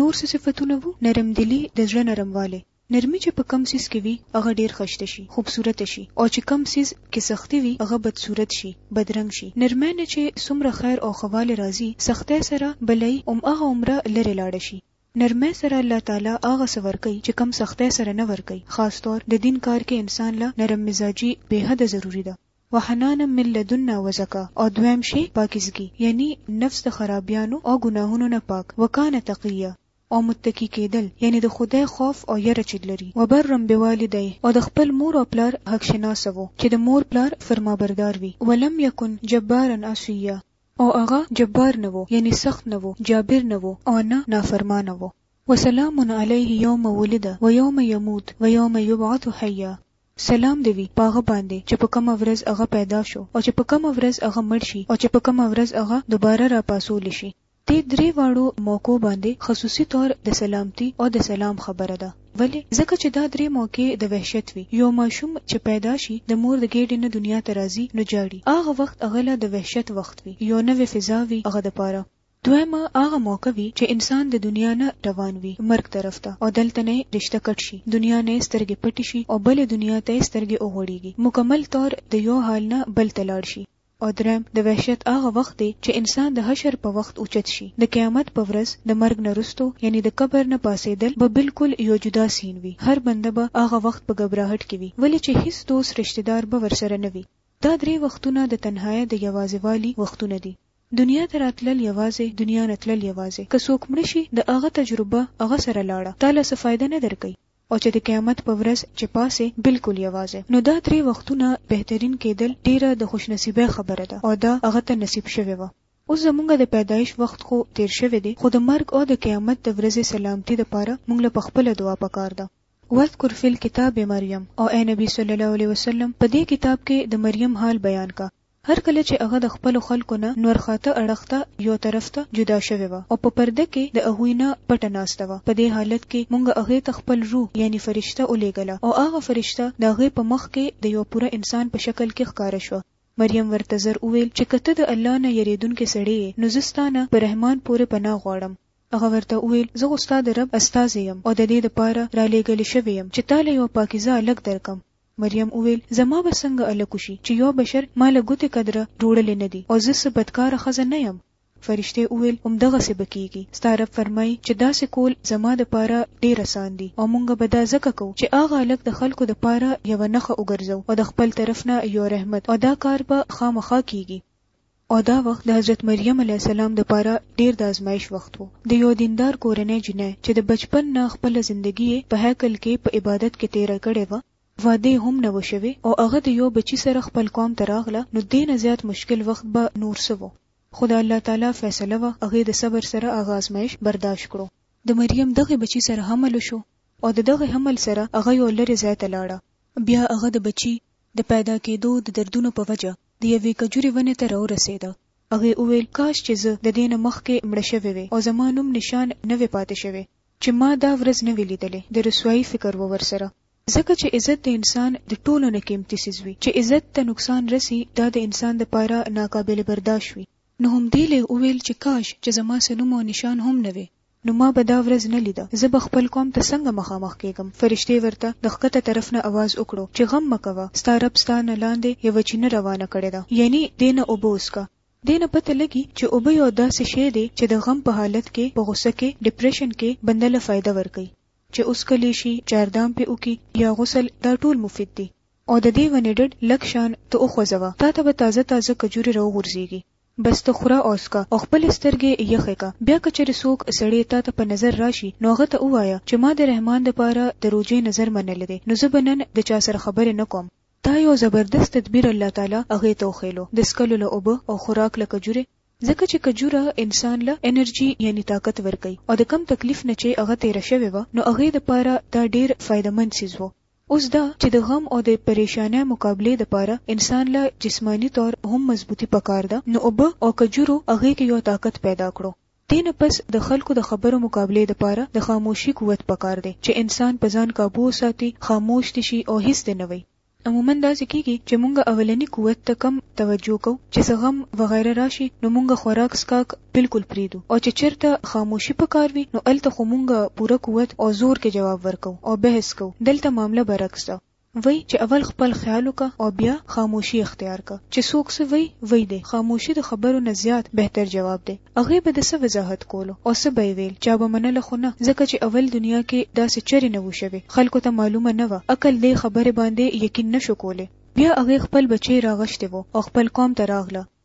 نور څه صفتونه وو نرمدلي د زړه نرموالی نرمي چې په کوم څیز کې وي هغه ډیر خشته شي، خوبصورت شي او چې کوم څیز کې سختي وي هغه بدصورت شي، بدرنګ شي. نرمۍ نه چې څومره خیر او ښه والی راځي سختۍ سره به لۍ هماغه عمره لرې لاړه شي. نرمۍ سره الله تعالی هغه څه ورکوي چې کوم سختۍ سره نه ورکوي، خاص طور د دین کار کې انسان له نرم مزاجي بې حده ضروري ده. وحنانا من لدنا وزکا او دویم شی پاکیزګي یعنی نفس د خرابیانو او ګناهونو نه پاک وکان تقیا او متقي کېدل یعنې د خدای خوف او یره چې لري، وبرا بوالدیه او د خپل مور او پلار حق شناسه وو چې د مور پلار فرمابردار وي، ولم یکن جبارا عصیا او هغه جبار نه وو یعنې سخت نه وو، جابر نه وو او نه نافرمانه وو. وسلام علیه یوم ولد و یوم یموت و یوم یبعث حیا، سلام دې وي په هغه باندې چې په کومه ورځ هغه پیدا شو او چې په کومه ورځ هغه مړ شي او چې په کومه ورځ هغه دوباره راپاڅول شي. دې درې واړو موقعو باندې خصوصي طور د سلامتي او د سلام خبره ده، ولې؟ ځکه چې دا درې موقعې د وحشت وي، يو ماشوم چې پيدا شي د مور د ګېډې نه دنيا ته راځي نو ژاړي، هغه وخت هغله د وحشت وخت وي، يو نوې فضا وي هغه دپاره. دويمه هغه موقع وي چې انسان د دنيا نه روان وي مرګ طرف ته او دلته نه يې رشته کټ شي، دنيا نه يې سترګې پټې شي او بلې دنيا ته يې سترګې وغوړېږي، مکمل طور د يو حال نه بل ته لاړ شي. او دریم د وحشت هغه وخت دی چې انسان د حشر په وخت اوچت شي، د قیامت په ورځ د مرګ نه وروسته یعنی د قبر نه پاڅیدل به بالکل یو جدا سین وي، هر بنده به هغه وخت په ګبراهټ کې وي ولې چې هیڅ دوست رشته دار به ورسره نه وي، دا درې وختونه د تنهایۍ د یوازې والي وختونه دي، دنیا ته راتلل یوازې، دنیا نه تلل یوازې، که څوک مړ شي د هغه تجربه هغه سره لاړه، تاله څه فایده نه درکوي، او چې د قیامت په ورځ چې پاسې بلکل یوازې نو دا درې وختونه بهترین کیدل ډیره د خوشنصیبۍ خبره ده او دا هغه ته نصیب شوې وه. اوس زمونږ د پیدایش وخت خو تیر شوې دې خو د مرګ او د قیامت د ورځې سلامتی د پاره مونږ له پخپله دعا پکار ده. واذکر فی الکتاب مریم او ای نبی صلی الله علیه وسلم په دې کتاب کې د مریم حال بیان کا هر کله چې هغه د خپلو خلکو نه نورخاته اړخ ته، يو طرف ته، جدا شوې وه او په پرده کې د هغوی نه پټه ناسته وه، په دې حالت کې مونږ هغې ته خپل روح يعنې فرشته اولېږله او هغه فرشته د هغې په مخ کې د يوه پوره انسان په شکل کې ښکاره شوه. مريم ورته زر وويل چې که ته د الله نه يرېدونکی سړی يې نو زه ستا نه په رحمان پورې پناه غواړم. هغه ورته وويل، زه خو ستا د رب استازی يم او د دې د پاره رالېږلې شوې يم چې تا له يوه پاکيزه هلک درکړم. مريم وويل، زما به څنګه الک وشي چې يو بشر ما له ګوتې قدره جوړلی نه دي او زه څه بدکاره ښځه نه يم؟ فرشتې وويل، همدغسې به کېږي، ستا رب فرمايي چې داسې کول زما دپاره ډېر اسان دي او موږ به دا ځکه کوو چې هغه الک د خلکو دپاره يوه نښه وګرځوو او د خپل طرف نه يو رحمت او دا کار به خامخا کېږي. او دا وخت د حضرت مریم علیه السلام د پاره ډیر د ازمایش وخت وو د یو دیندار کورنۍ جنۍ چې د بچپن نه خپل زندگی په هیکل کې په عبادت کې تیر کړې و واده هم نه وشوي او هغه د یو بچی سره خپل قوم ته راغله نو دینه زیات مشکل وخت به نور سوو خدا الله تعالی فیصله و هغه د صبر سره هغه ازمایش برداشت کړو د مریم دغه بچی سره حمل شو او د دغه حمل سره هغه یو لرې ځای ته لاړه بیا هغه د بچی د پیدا کېدو د دردونو په وجه د یوې کجورې ونې ته راورسېده. هغې وویل، کاش چې زه د دې نه مخکې مړه شوې وی او زما نوم نشان نه وی پاتې شوی، چې ما دا ورځ نه وی لیدلې، د رسوایۍ فکر و ورسره. ځکه چې عزت د انسان د ټولو نه قیمتي څیز وي، چې عزت ته نقصان رسی دا د انسان د پاره ناقابل برداشت وي. نو همدې لېغ وویل چې کاش چې زما څه نوم او نشان هم نه وی، نو ما به دا ورځ نه لیده زه به خپل قوم ته څنګه مخامخ کیږم فرشتې ورته د ښکته طرف نه اواز وکړو چې غم مه کوه ستا رب ستا نه لاندې یوه چینه روانه کړې ده یعنی دې نه اوبه وڅکه. دې نه پته لګي چې اوبه یو داسې شی دی چې د غم په حالت کې په غوسه کې ډیپریشن کې بنده له فایده ورکوي چې وڅکلی شي چاردام پې وکړي یا غسل دا ټول مفید دي او د دې ونې ډډ لږ شان ته وخوځوه تاته به تازه تازه کجورې راوغورځیږي بس ته خوره او څکه او خپلې سترګې یخې که. بیا که چېرې څوک سړی تاته په نظر راشي نو هغه ته ووایه چې ما د رحمان دپاره د روژې نظر منلی دی نو زه به نن د چا سره خبرې نه کوم. دا یو زبردست تدبیر الله تعالی هغې ته وښیلو، د څکلو له اوبه او خوراک له کجورې، ځکه چې کجوره انسان له انرژي یعنی طاقت ورکوي او د کم تکلیف نه چې هغه تېره شوې وه نو هغې دپاره دا ډېر فایده مند څیز وو. اوس دا چې د غم او د پرېشانۍ مقابلې لپاره انسان له جسماني طور هم مضبوطي پکار ده نو اوبه او کجورو هغې کې يو طاقت پيدا کړو. دې نه پس د خلکو د خبرو مقابلې لپاره د خاموشي قوت پکار دی چې انسان په ځان قابو وساتي، خاموش دې شي او هيڅ دې نه وايي. عموماً داسې کېږي چې مونږ اولني قوت ته کم توجه کوو چې څه غم وغيره راشي نو مونږ خوراک څښاک، بلکل پریږدو او چې چیرته خاموشي پکار وي نو هلته خو مونږ پوره قوت او زور کې جواب ورکوو او بحث کوو دلته معامله برعکس ده وایي چې اول خپل خیال وکړه او بیا خاموشي اختیار کړه چې څوک څه وایي وایي دې خاموشي د خبرو نه زیات بهتر جواب دی هغې به د څه وضاحت کولو او څه به یې ویل چا به منله خو نه ځکه چې اول دنیا کې داسې چرې نه وو شوې خلکو ته معلومه نه وه عقل دې خبرې باندې یقین نه شو کولی بیا هغې خپل بچی راغشتی وو او خپل قوم ته راغله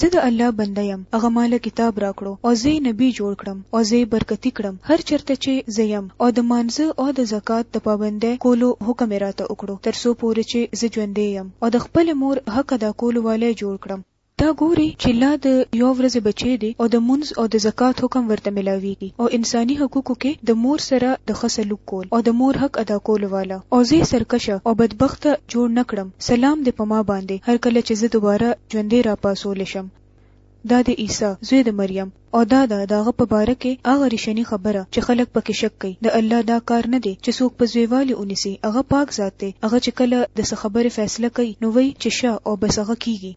زه د الله بنده یم هغه ماله کتاب راکړو او زه یې نبي جوړ کړم او زه یې برکتي کړم هر چرته چې زه یم او د مانځه او د زکات د پابندۍ کولو حکم یې راته وکړو تر څو پورې چې زه ژوندی یم او د خپلې مور حق ادا کولو والی جوړ کړم. دا ګوري چې لا د یو ورځې بچی دی او د مونځ او د زکات حکم ورته ملاویږي او انساني حقوقو کې د مور سره د ښه سلوک کول او د مور حق ادا کولو والا او زه یې سرکشه او بدبخته جوړ نه کړم. سلام دې په ما باندې هر کله چې زه دوباره ژوندی را پاسول شم. دا د عیسی، زوی د مریم، او دا ده د هغه په باره کې هغه ریشنی خبره چې خلک پکې شک کوي، د الله دا کار نه دی چې څوک په زویوالي ونیسي، هغه پاک ذات دی، هغه چې کله د څه خبرې فیصله کوي نو وایي چې شه او بس هغه کیږي.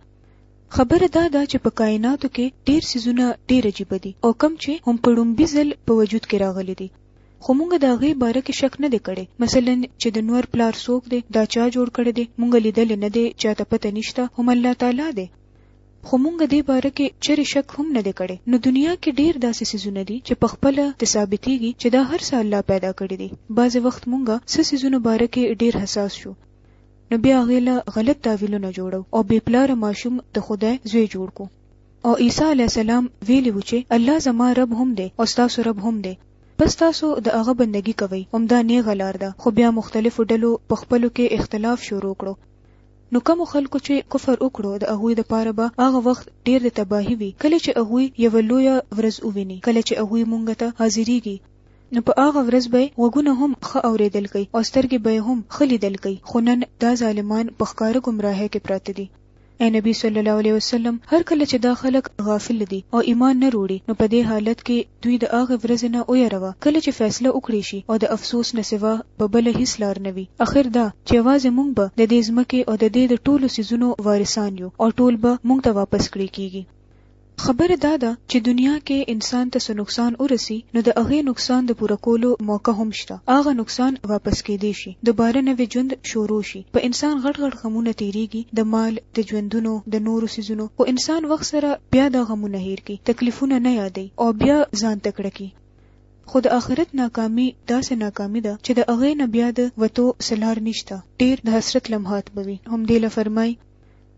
خبره دا ده چې په کایناتو کې ډیر څیزونه ډیر عجیبه دي او کوم چې هم په ړومبي ځل په وجود کې راغلي دي. خو مونږ د هغې باره کې شک نه دی کړی مثلا چې د نور پلار څوک دی دا چا جوړ کړی دی مونږ لیدلی نه دی چاته پته نشته هم الله تعالی دی خو مونږ دې باره کې چرې شک هم نه دی کړی نو دنیا کې ډیر داسې سيزونه دي چې په خپل ته ثابتېږي چې دا هر څه الله پیدا کړی دی بعضې وخت مونږ څه سيزونو باره کې ډیر حساس شو نو بیا غیله غلط تاویلونه جوړو او بې پلاره ماشوم د خدای زوی جوړ کو او عیسی علیه السلام ویلي وو چې الله زما رب هم دی او ستاسو رب هم دی بس تاسو د هغه بندګي کوئ همدا نیغه لار ده خو بیا مختلفو ډلو په خپلو کې اختلاف شروع کړو نو کوم خلکو چې کفر وکړو د هغوی د پاره به هغه وخت ډیر د تباهي وي کله چې هغوی یو لوی ورځ وویني کله چې هغوی مونږ ته حاضرېږي نو په هغه ورځ به وګونه هم خ اوریدل کوي او سترګې به هم خلیدل کوي خو نن دا ظالمان په ښکار گمراهه کې پراته دي اے نبی صلی الله علیه وسلم هر کله چې دا خلک غافل دي او ایمان نه وروړي نو په دې حالت کې دوی د هغه ورځې نه ویروه کله چې فیصله وکړي شي او د افسوس نه سوا په بل هیڅ لار نه وي اخر دا چې یوازې موږ به د دې ځمکې او د دې د ټولو سیزونو وارثان یو او ټول به موږ ته واپس کړی کیږي خبره دا ده چې دنیا کې انسان ته څه نقصان ورسي نو د هغې نقصان د پوره کولو موقع هم شته، هغه نقصان واپس کېدی شي، دوباره نوی ژوند شروع شي، په انسان غټ غټ غمونه تېرېږي، د مال، د ژوندونو، د نورو څیزونو، خو انسان وخت سره بیا دا غمونه هېر کړي، تکلیفونه نه یادوي او بیا ځان تکړه کړي، خو د آخرت ناکامي داسې ناکامي ده چې د هغې نه بیا د وتو څه لار نشته، ډېر د حسرت لمحات به وي، همدې له فرمایي.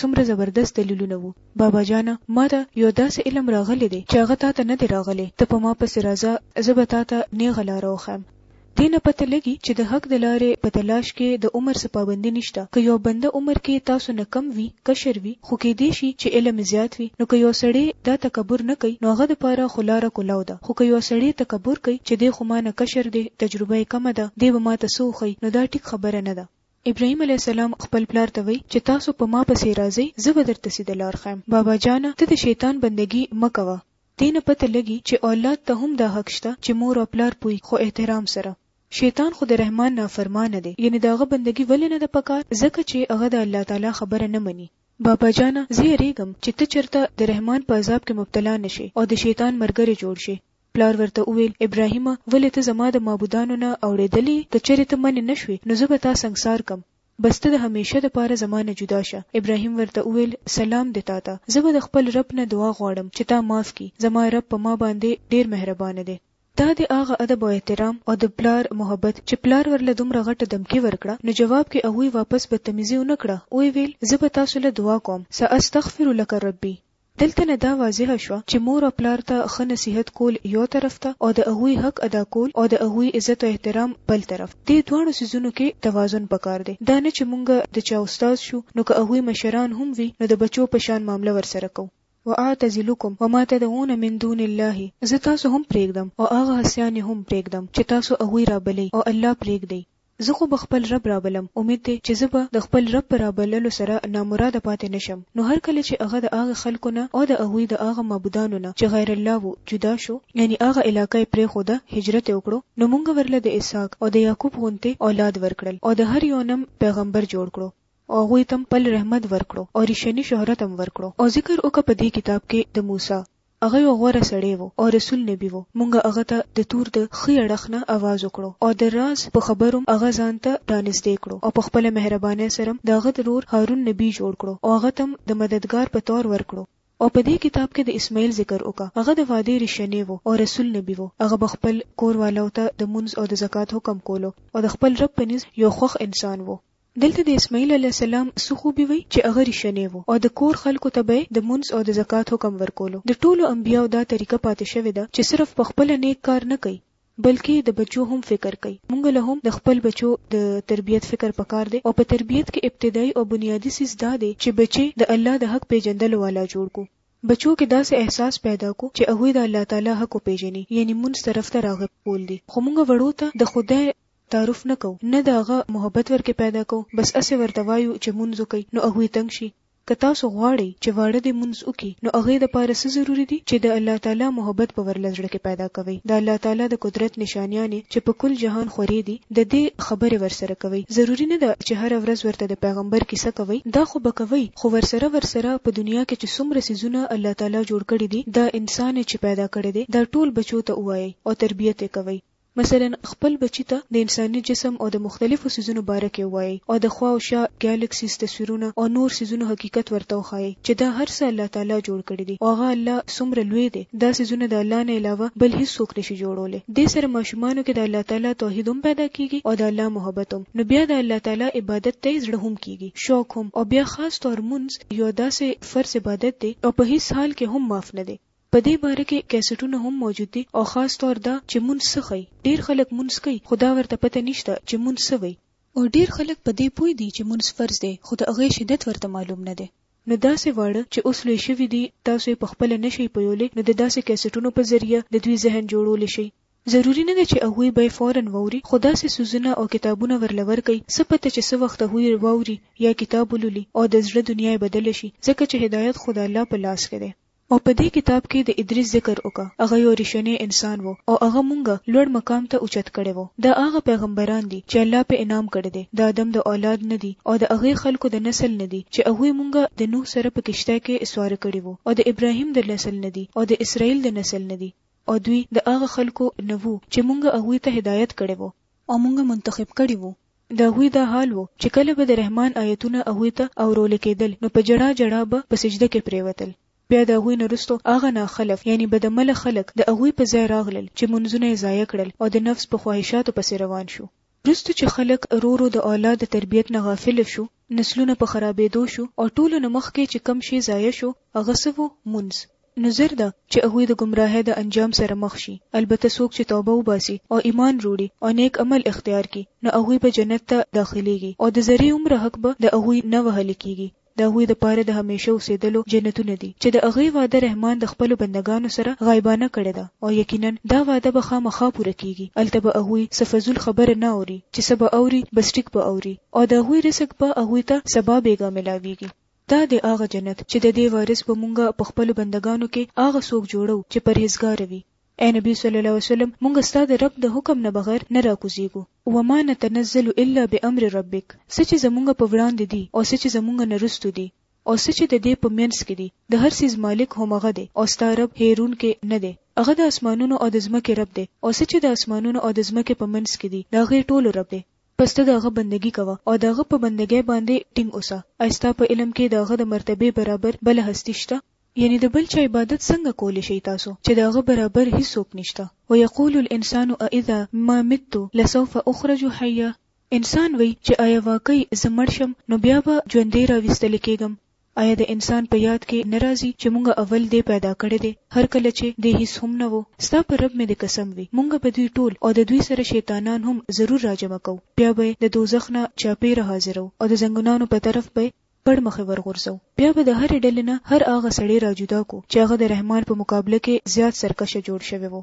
څومره زبردست دلیلونه وو بابا جانه ما ته یو داسې علم راغلی دی چې هغه تا ته نه دی راغلی ته په ما پسې راځه زه به تا ته نیغه لاره وښیم دې نه پته لګي چې د حق د لارې په تلاش کې د عمر څه پابندي نشته که یو بنده عمر کې تاسو نه کم وي کشر وي خو کېدی شي چې علم زیات وي نو که یو سړی دا تکبر نه کوي نو هغه دپاره خو لاره کولاو ده خو که یو سړی تکبر کوي چې دی خو ما نه کشر دی تجربه یې کمه ده دی به ما ته څه وښیي نو دا ټیک خبره نه ده ابراهیم علیه السلام خپل پلار ته وایي چې تاسو په ما پسې راځئ زه به درته سیده لار ښیم. بابا جانه ته د شیطان بندګي مه کوه. دې نه پته لګي چې اولاد ته هم دا حق شته چې مور او پلار پوهي خو احترام سره. شیطان خو د رحمان نافرمانه دی یعنې د هغه بندګي ولې نه ده پکار ځکه چې هغه د الله تعالی خبره نه مني. بابا جانه زه یریږم چې ته چرته د رحمان په عذاب کې مبتلا نه شې او د شیطان ملګری جوړ شې. پلار ورته وویل، ابراهیمه! ولې ته زما د معبودانو نه اوړېدلې؟ که چېرې ته منې نه شوې، نو زه به تا سنګسار کړم. بس ته د همېشه دپاره زما نه جدا شه. ابراهیم ورته وویل، سلام دې تا ته! زه به د خپل رب نه دعا غواړم چې تا معاف کړي، زما رب په ما باندې ډېر مهربانه دی. دا دی هغه ادب او احترام او د پلار محبت چې پلار ورله دومره غټه دمکي ورکړه، نو جواب کې هغوی واپس بدتمیزي ونه کړه، ویې ویل، زه به تاسو له دعا کوم، سأستغفر لک ربی. دلته نه دا واضحه شوه چې مور او پلار ته ښه نصیحت کول یو طرف ته او د هغوی حق ادا کول او د هغوی عزت او احترام بل طرف ته. دې دواړو څیزونو کې توازن پکار دی. دا نه چې مونږ د چا استاد شو نو که هغوی مشران هم وي نو د بچو په شان معامله ورسره کوو. واعتزلکم وما تدعون من دون الله، زه تاسو هم پریږدم او هغه هسیان یې هم پریږدم چې تاسو هغوی رابلئ او الله پریږدئ. زه خو به خپل رب رابلم، امید دی چې زه به د خپل رب په رابللو سره نامراده پاتې نه شم، نو هر کله چې هغه د هغه خلکو نه او د هغوی د هغه معبودانو نه چې غیر الله وو جدا شو، یعنې هغه علاقه یې پرېښوده، هجرت یې وکړو، نو مونږ ورله د اسحاق او د یعقوب غونتې اولاد ورکړل او د هر یو نه م پیغمبر جوړ کړو او هغوی ته م خپل رحمت ورکړو او ریښنی شهرت م ورکړو او ذکر وکړه په دې کتاب کې د موسی هغه یو غوره سړی وو او رسول نبی وو، مونږ هغه ته د تور د ښی اړخ نه اواز وکړو او د راز په خبرو م هغه ځان ته رانزدې کړو او په خپله مهربانۍ سره م د هغه د رور هارون نبی جوړ کړو او هغه ته م د مددګار په طور ورکړو. او په دې کتاب کې د اسمعیل ذکر وکړه، هغه د وعدې ریښنې وو او رسول نبی وو، هغه به خپل کور والو ته د مونځ او د زکات حکم کولو او د خپل رب په نزد یو خوښ انسان وو. دلته د اسماعیل علیه السلام څه خوبي وي چې هغه ریشنی وو او د کور خلکو ته به یې د مونځ او د زکات حکم ورکولو. د ټولو انبیاوو دا طریقه پاتې شوې ده چې صرف په خپله نیک کار نه کوي بلکې د بچو هم فکر کوي. مونږ له هم د خپل بچو د تربیت فکر پکار دی او په تربیت کې ابتدايي او بنیادي څیز دا دی چې بچي د الله د حق پېژندلو والا جوړ کړو. بچو کې داسې احساس پیدا کړو چې هغوی د الله تعالی حق وپېژني یعنې مونځ طرف ته راغپول دي خو مونږ وړو ته د خدای تعرف نه کوو نه د هغه محبت ورکې پیدا کوو بس هسې ورته وایو چې مونځ وکړئ نو هغوی تنګ شي که تاسو غواړئ چې واړه دې مونځ وکړي نو هغې لپاره څه ضروري دي چې د الله تعالی محبت په ورله زړه کې پیدا کوئ د الله تعالی د قدرت نشانیانې چې په کل جهان خورې دي د دې خبرې ورسره کوئ ضروري نه ده چې هره ورځ ورته د پیغمبر کیسه کوئ دا خو به کوئ خو ورسره ورسره په دنیا کې چې څومره څیزونه الله تعالی جوړ کړي دي دا انسان چې پیدا کړی دی دا ټول بچو ته ووایئ او تربیت یې کوئ مثلاً خپل بچي ته د انساني جسم او د مختلفو څیزونو باره کې ووایئ او د خوا او شا، ګیلکسیز، تصویرونه او نور څیزونو حقیقت ورته وښایئ چې دا هر څه الله تعالی جوړ کړي دي او هغه، الله، څومره لوی دی، دا څیزونه د الله نه علاوه بل هیڅوک نشي جوړولی. دې سره ماشومانو کې د الله تعالی توحید هم پیدا کیږي او د الله محبت هم، نو بیا د الله تعالی عبادت ته یې زړه هم کیږي، شوق هم او بیا خاص طور لمونځ یو داسې فرض عبادت دی او په هیڅ حال کې هم معاف نه دی. په دې باره کې کیسټونه هم موجود دي او خاص طور دا چې مونځ څه ښيي. ډېر خلک مونځ کوي خو دا ورته پته نشته چې مونځ څه وي. او ډېر خلک په دې پوه دي چې مونځ فرض دی خو د هغې شدت ورته معلوم نه دی. نو داسې واړه چې اوس لوی شوي دي تاسو یې په خپله نه شئ پویولی نو د داسې کیسټونو په ذریعه د دوی ذهن جوړولی شئ. ضروري نه ده چې هغوی به یې فوراً واوري خو داسې څیزونه او کتابونه ورله ورکړئ څه پته چې څه وخت هغوی یې واوري یا کتاب ولولي او د زړه دنیا یې بدله شي ځکه چې هدایت خو د الله په لاس کې دی. او په دې کتاب کې د ادریس ذکر وکړه، هغه یو ریښنی انسان و او هغه مونږ لوړ مقام ته اوچت کړی و. دا هغه پیغمبران دي چې الله پرې انعام کړی دی، د آدم د اولاد نه دي او د هغې خلکو د نسل نه دي چې هغوی مونږ د نوح سره په کښتۍ کې سواره کړي وو او د ابراهیم د نسل نه دي او د اسراییل د نسل نه دي او دوی د هغه خلکو نه وو چې مونږ هغوی ته هدایت کړی و او مونږ منتخب کړي وو د هغوی دا حال وو چې کله به د رحمان آیتونه هغوی ته اورول کېدل نو په ژړا ژړا به په سجده کې پرېوتل. بیا د هغوی نه وروسته هغه نا خلف یعنې بد عمله خلک د هغوی په ځای راغلل چې لمونځونه یې ضایع کړل او د نفس په خواهشاتو پسې روان شو. وروسته چې خلک ورو ورو د اولاد د تربیت نه غافل شو نسلونه په خرابېدو شو او ټولو نه مخکې چې کوم شی ضایع شو هغه څه وو؟ مونځ. نو زر ده چې هغوی د ګمراهۍ د انجام سره مخ شي، البته څوک چې توبه وباسي او ایمان روړي او نیک عمل اختیار کړي نو هغوی به جنت ته داخلېږي او د ذرې عمره حق به د هغوی نه وهل کېږي، د هغوی دپاره د همېشه اوسېدلو جنتونه دي چې د هغې وعده رحمان د خپلو بندګانو سره غایبانه کړې ده او یقیناً دا وعده به خامخا پوره کېږي، هلته به هغوی څه فضول خبره نه اوري، چې څه به اوري بس ټیک به اوري. او د هغوی رزق به هغوی ته سبا بېګا ملاوېږي. دا دی هغه جنت چې د دې وارث به مونږ په خپلو بندګانو کې هغه څوک جوړوو چې پرهېزګاره وي. اې نبي صلی الله وسلم! مونږ ستا د رب د حکم نه بغیر نه راکوزېږو. وما نتنزل الا بأمر ربک، څه چې زمونږ په وړاندې دي او څه چې زمونږ نه رستو دي او څه چې د دې په مینځ کې دي، د هر څیز مالک همغه دی او ستا رب هېرونکی نه دی. هغه د اسمانونو او د ځمکې رب دی او څه چې د اسمانونو او د ځمکې په منځ کې دي د هغې ټولو رب دی. پس ته د هغه بندګي کوه او د هغه په بندګۍ باندې ټینګ اوسه، ایا ستا په علم کې د هغه د مرتبې برابر بله هستي شته؟ یعنې د بل چا عبادت څنګه کولی شئ تاسو چې د هغه برابر هیڅوک نشته، ویقول الانسان ائذا ما مت لسوف اخرج حیا، انسان وایي چې ایا واقعي زه مړ شم نو بیا به ژوندی راویستل کیږم، آیا د انسان په یاد کې نه راځي چې مونږ اول دې پیدا کړی دی هر کله چې دی هیڅ هم نه وو؟ ستا په رب مې دې قسم وي مونږ به دوی ټول او د دوی سره شیطانان هم ضرور راجمع کوو بیا به یې د دوزخ نه چاپیره حاضروو او د ځنګنانو په طرف به یې پړمخې ورغورځوو بیا به د هرې ډلې نه هر هغه سړی راجدا کړو چې هغه د رحمان په مقابله کې زیات سرکشه جوړ شوی وو.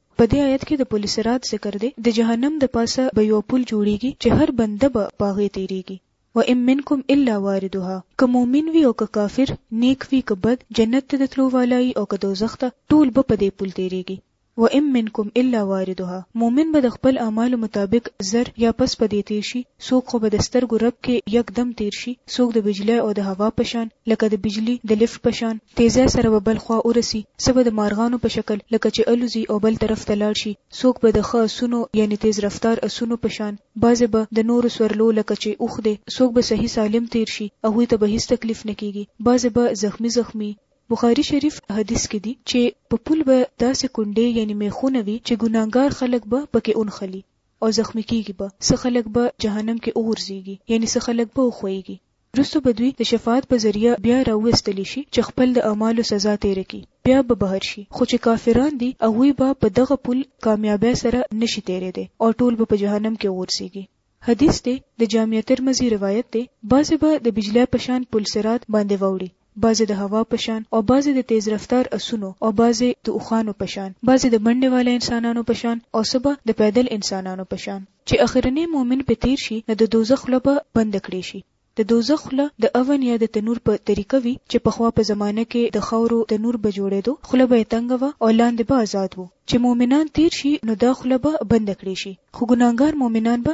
په دې آیت کې د پل صراط ذکر دی، د جهنم د پاسه به یو پل جوړیږي چې هر بنده به په هغې تیریږي، وان منکم الا واردها، که مؤمن وي او که کافر، نیک وي که بد، جنت ته د تلو والا يي او که دوزخ ته، ټول به په دې پل تیریږي، وان منکم الا واردها، مؤمن به د خپل اعمالو مطابق زر یا پس په دې تیر شي، څوک خو به د سترګو رپ کې یک دم تېر شي، څوک د بجلۍ او د هوا په شان، لکه د بجلي د لفټ په شان، تېزۍ سره به بل خوا ورسي، څه به د مارغانو په شکل، لکه چې الوزي او بل طرف ته لاړ شي، څوک به د ښه اسونو، یعنې تېز رفتار اسونو په شان، بعضې به د نورو سورلو، لکه چې اوښ دی، څوک به صحیح سالم تېر شي، هغوی ته به هیڅ تکلیف نه کېږي، بعضې به زخمي زخمي. بخاري شریف حدیث کې دي چې په پل به داسې کونډې، یعنې میخونه، وي چې ګناهګار خلک به په کې ونښلي. او زخمي کېږي به، څه خلک به جهنم کې وغورځېږي، یعنې څه خلک به وښویېږي. وروسته به دوی د شفاعت په ذریعه بیا راوویستل شي چې خپل د اعمالو سزا تېره کړي، بیا به بهر شي، خو چې کافران دي هغوی به په دغه پل، کامیابۍ، سره نه شي تېرېدی او ټول به په جهنم کې وغورځېږي. حدیث دی، د جامع ترمذي روایت دی، بعضې به د بجلۍ په شان پل صراط باندې واوړي، بعضې د هوا په شان او بعضې د تېز رفتار اسونو او بعضې د اوښانو په شان، بعضې د منډې والې انسانانو په شان او څه به د پیدل انسانانو په شان. چې اخرنی مؤمن پرې تېر شي نو د دوزخ خوله به بنده کړې شي. د دوزخ خوله د اوون یا د تنور په طریقه وي چې پخوا په زمانه کې د خاورو تنور به جوړېدو، خوله به یې تنګه وه او لاندې به ازاد وو. چې مؤمنان تېر شي نو دا خوله به بنده کړې شي، خو ګناهګار مؤمنان به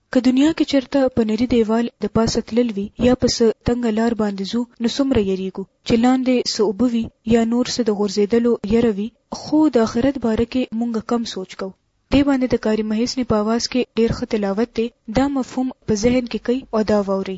که دنیا کې چرته په نری دیوال د پاسه تلل وي یا په څه تنګه لار باندې ځو نو څومره یریږو چې لاندې څه اوبه وي یا نور څه د غورځیدلو یره وي خو د اخرت باره کې مونږ کم سوچ کوو دې باندې د قاری محسن په اواز کې ډیر ښه تلاوت دی دا مفهوم په ذهن کې کوي او دا واوري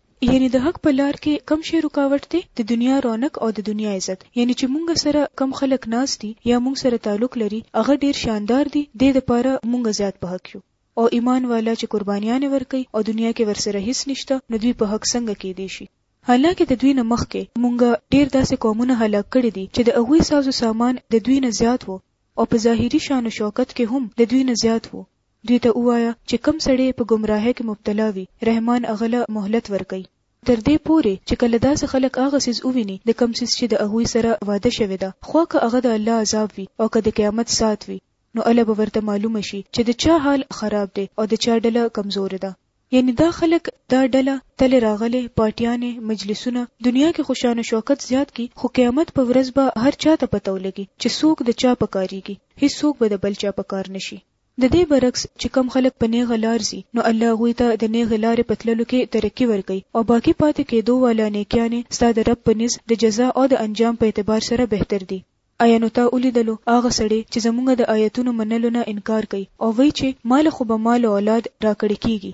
یعنی د حق په لار کې کوم شی رکاوټ دی؟ د دنیا رونق او د دنیا عزت، یعنی چې مونږ سره کوم خلک ناست دي یا مونږ سره تعلق لري هغه ډیر شاندار دي دې لپاره مونږ زیات په حق یو او ایمان والا چې قربانیانې ورکوي او دنیا کې ورسره هیڅ نشته نو دوی په حق څنګه کیدی شي؟ حالانکه د دوی نه مخکې مونږ ډیر داسې قومونه هلاک کړي دي چې د هغوی ساز و سامان د دوی نه زیات وو او په ظاهري شان و شوکت کې هم د دوی نه زیات وو، دوی ته ووایه چې کوم سړی په ګمراهۍ کې مبتلا وي رحمان هغه له مهلت ورکوي تر دې پورې چې کله داسې خلک هغه څیز وویني د کوم څیز چې د هغوی سره وعده شوې ده خواه که هغه د الله عذاب وي او که د قیامت ساعت وي نو اله به ورته معلومه شي چې د چا حال خراب دی او د چا ډله کمزورې ده. یعنی دا خلک دا ډله تلې راغلې پارټیانې مجلسونه دنیا کې خو شان و شوکت زیات کړي خو قیامت په ورځ به هر چا ته پته ولګي چې څوک د چا په کاریږي هیڅوک به د بل چا په کار نشي ددې برعکس چې کوم خلک په نیغه لار ځي نو الله هغوی ته د نیغې لارې په تللو کې ترقي ورکوي او باقي پاتې کیدو والا نیکیانې ستا د رب په نزد د جزا اؤ د انجام په اعتبار سره بهتر دي. ایا نو تا ولیدلو هغه سړی چې زمونږ د آیتونو منلو نه انکار کوي او وایي چې ما له خو به مال او اولاد راکړی کیږي؟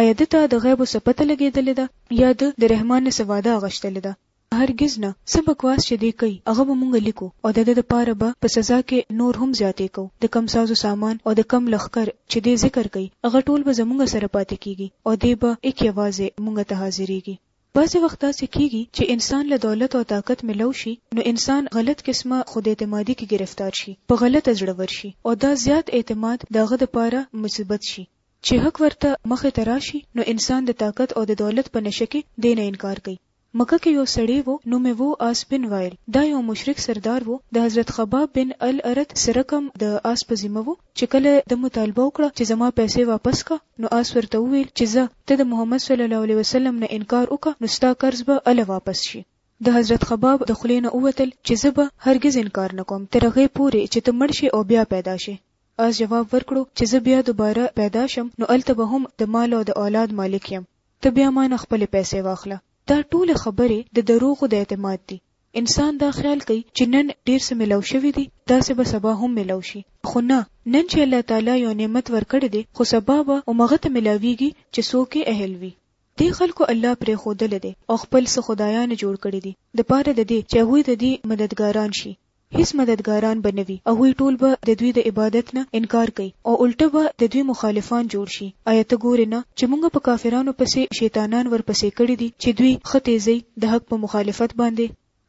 ایا ده ته د غیبو څه پته لګیدلې ده یا ده د رحمان نه څه وعده اغشتلې ده؟ هرګز نه، څه بکواس چې دی کوي هغه به مونږ لیکو او د ده د پاره به په سزا کې نور هم زیاتی کوو، د کوم ساز و سامان او د کوم لښکر چې دی ذکر کوي هغه ټول به زمونږ سره پاتې کیږي او دی به ایک یوازې مونږ ته حاضریږي. بعضې وخت داسې کېږي چې انسان له دولت او طاقت ملو شي نو انسان غلط قسمه خود اعتمادي کې ګرفتار شي، په غلطه زړه ور شي او دا زیات اعتماد د هغه لپاره مصیبت شي. چې حق ورته مخې ته راشي نو انسان د طاقت او د دولت په نشه کې دې نه انکار کوي. مکه کې یو سړی وو نوم یې وو آس بن وائل، دا یو مشرک سردار وو، د حضرت خباب بن الارت سره کوم د آس په ذمه وو، چې کله یې ده مطالبه وکړه چې زما پیسې واپس کړه نو آس ورته وویل چې ځه ته د محمد صلی الله علیه وسلم نه انکار وکړه نو ستا قرض به اله واپس شي. د حضرت خباب د خولې نه ووتل چې زه به هرګز انکار نه کوم تر هغې پورې چې ته مړ شې او بیا پیدا شې. آس جواب ورکړو چې زه بیا دوباره پیدا شم نو هلته به هم د مال او د اولاد مالک یم ته بیا مانه خپلې پیسې واخله. دا ټولې خبرې د دروغو د اعتماد دي. انسان دا خیال کوي چې نن ډیر څه ملاو شوي دي داسې به سبا هم ملاو شي خو نه نن چې الله تعالی یو نعمت ورکړی دی خو سبا به اومغه ته ملاویږي چې څوک اهل وي دې خلکو الله پرې خودل دی او خپل څه خدایان جوړ کړی دي د پاره د دې چې هغه د دې مددګاران شي هیڅ مددګاران به نوي او هی ټول به د دوی د عبادت نه انکار کوي او الټه به د دوی مخالفان جوړ شي آیت ګورې نه چې موږ په کافرانو پسې شیطانان ورپسې کړی دي چې دوی ختې زی د حق په مخالفت باندې؟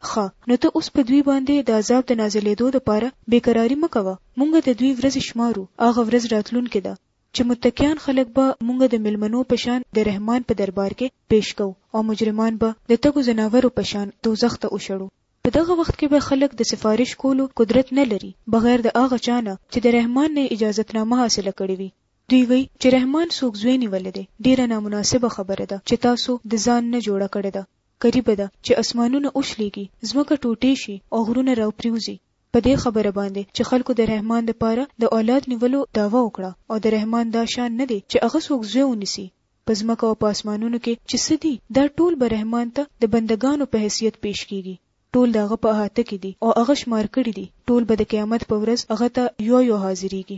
ښه نو ته اوس په دوی باندې د عذاب د نازلېدو دپاره بې قراري مه کوه، مونږ د دوی ورځې شمارو، هغه ورځ راتلونکې ده چې متقیان خلک به مونږ د مېلمنو په شان د رحمان په دربار کې پېش کوو او مجرمان به د تږو ځناورو په شان دوزخ ته وشړو. په دغه وخت کې به خلک د سفارش کولو قدرت نه لري بغیر د هغه چا نه چې د رحمان نه یې اجازتنامه حاصله کړې وي دوی وایي چې رحمان څوک زوی نیولی دی، ډېره نامناسبه خبره ده چې تاسو د ځان نه جوړه کړې ده، قریبه ده چې اسمانونه وشلېږي، ځمکه ټوټې شي او غرونه راوپریوځي، په دې خبره باندې چې خلکو د رحمان لپاره د اولاد نیولو دعوه وکړه او د رحمان دا شان نه دی چې هغه څوک زوی ونیسي، په ځمکه او په اسمانونو کې چې څه دي دا ټول به رحمان ته د بندګانو په حیثیت پېش کېږي، ټول د هغه په احاطه کې دي او هغه شمار کړي دي، ټول به د قیامت په ورځ هغه ته یو یو حاضرېږي.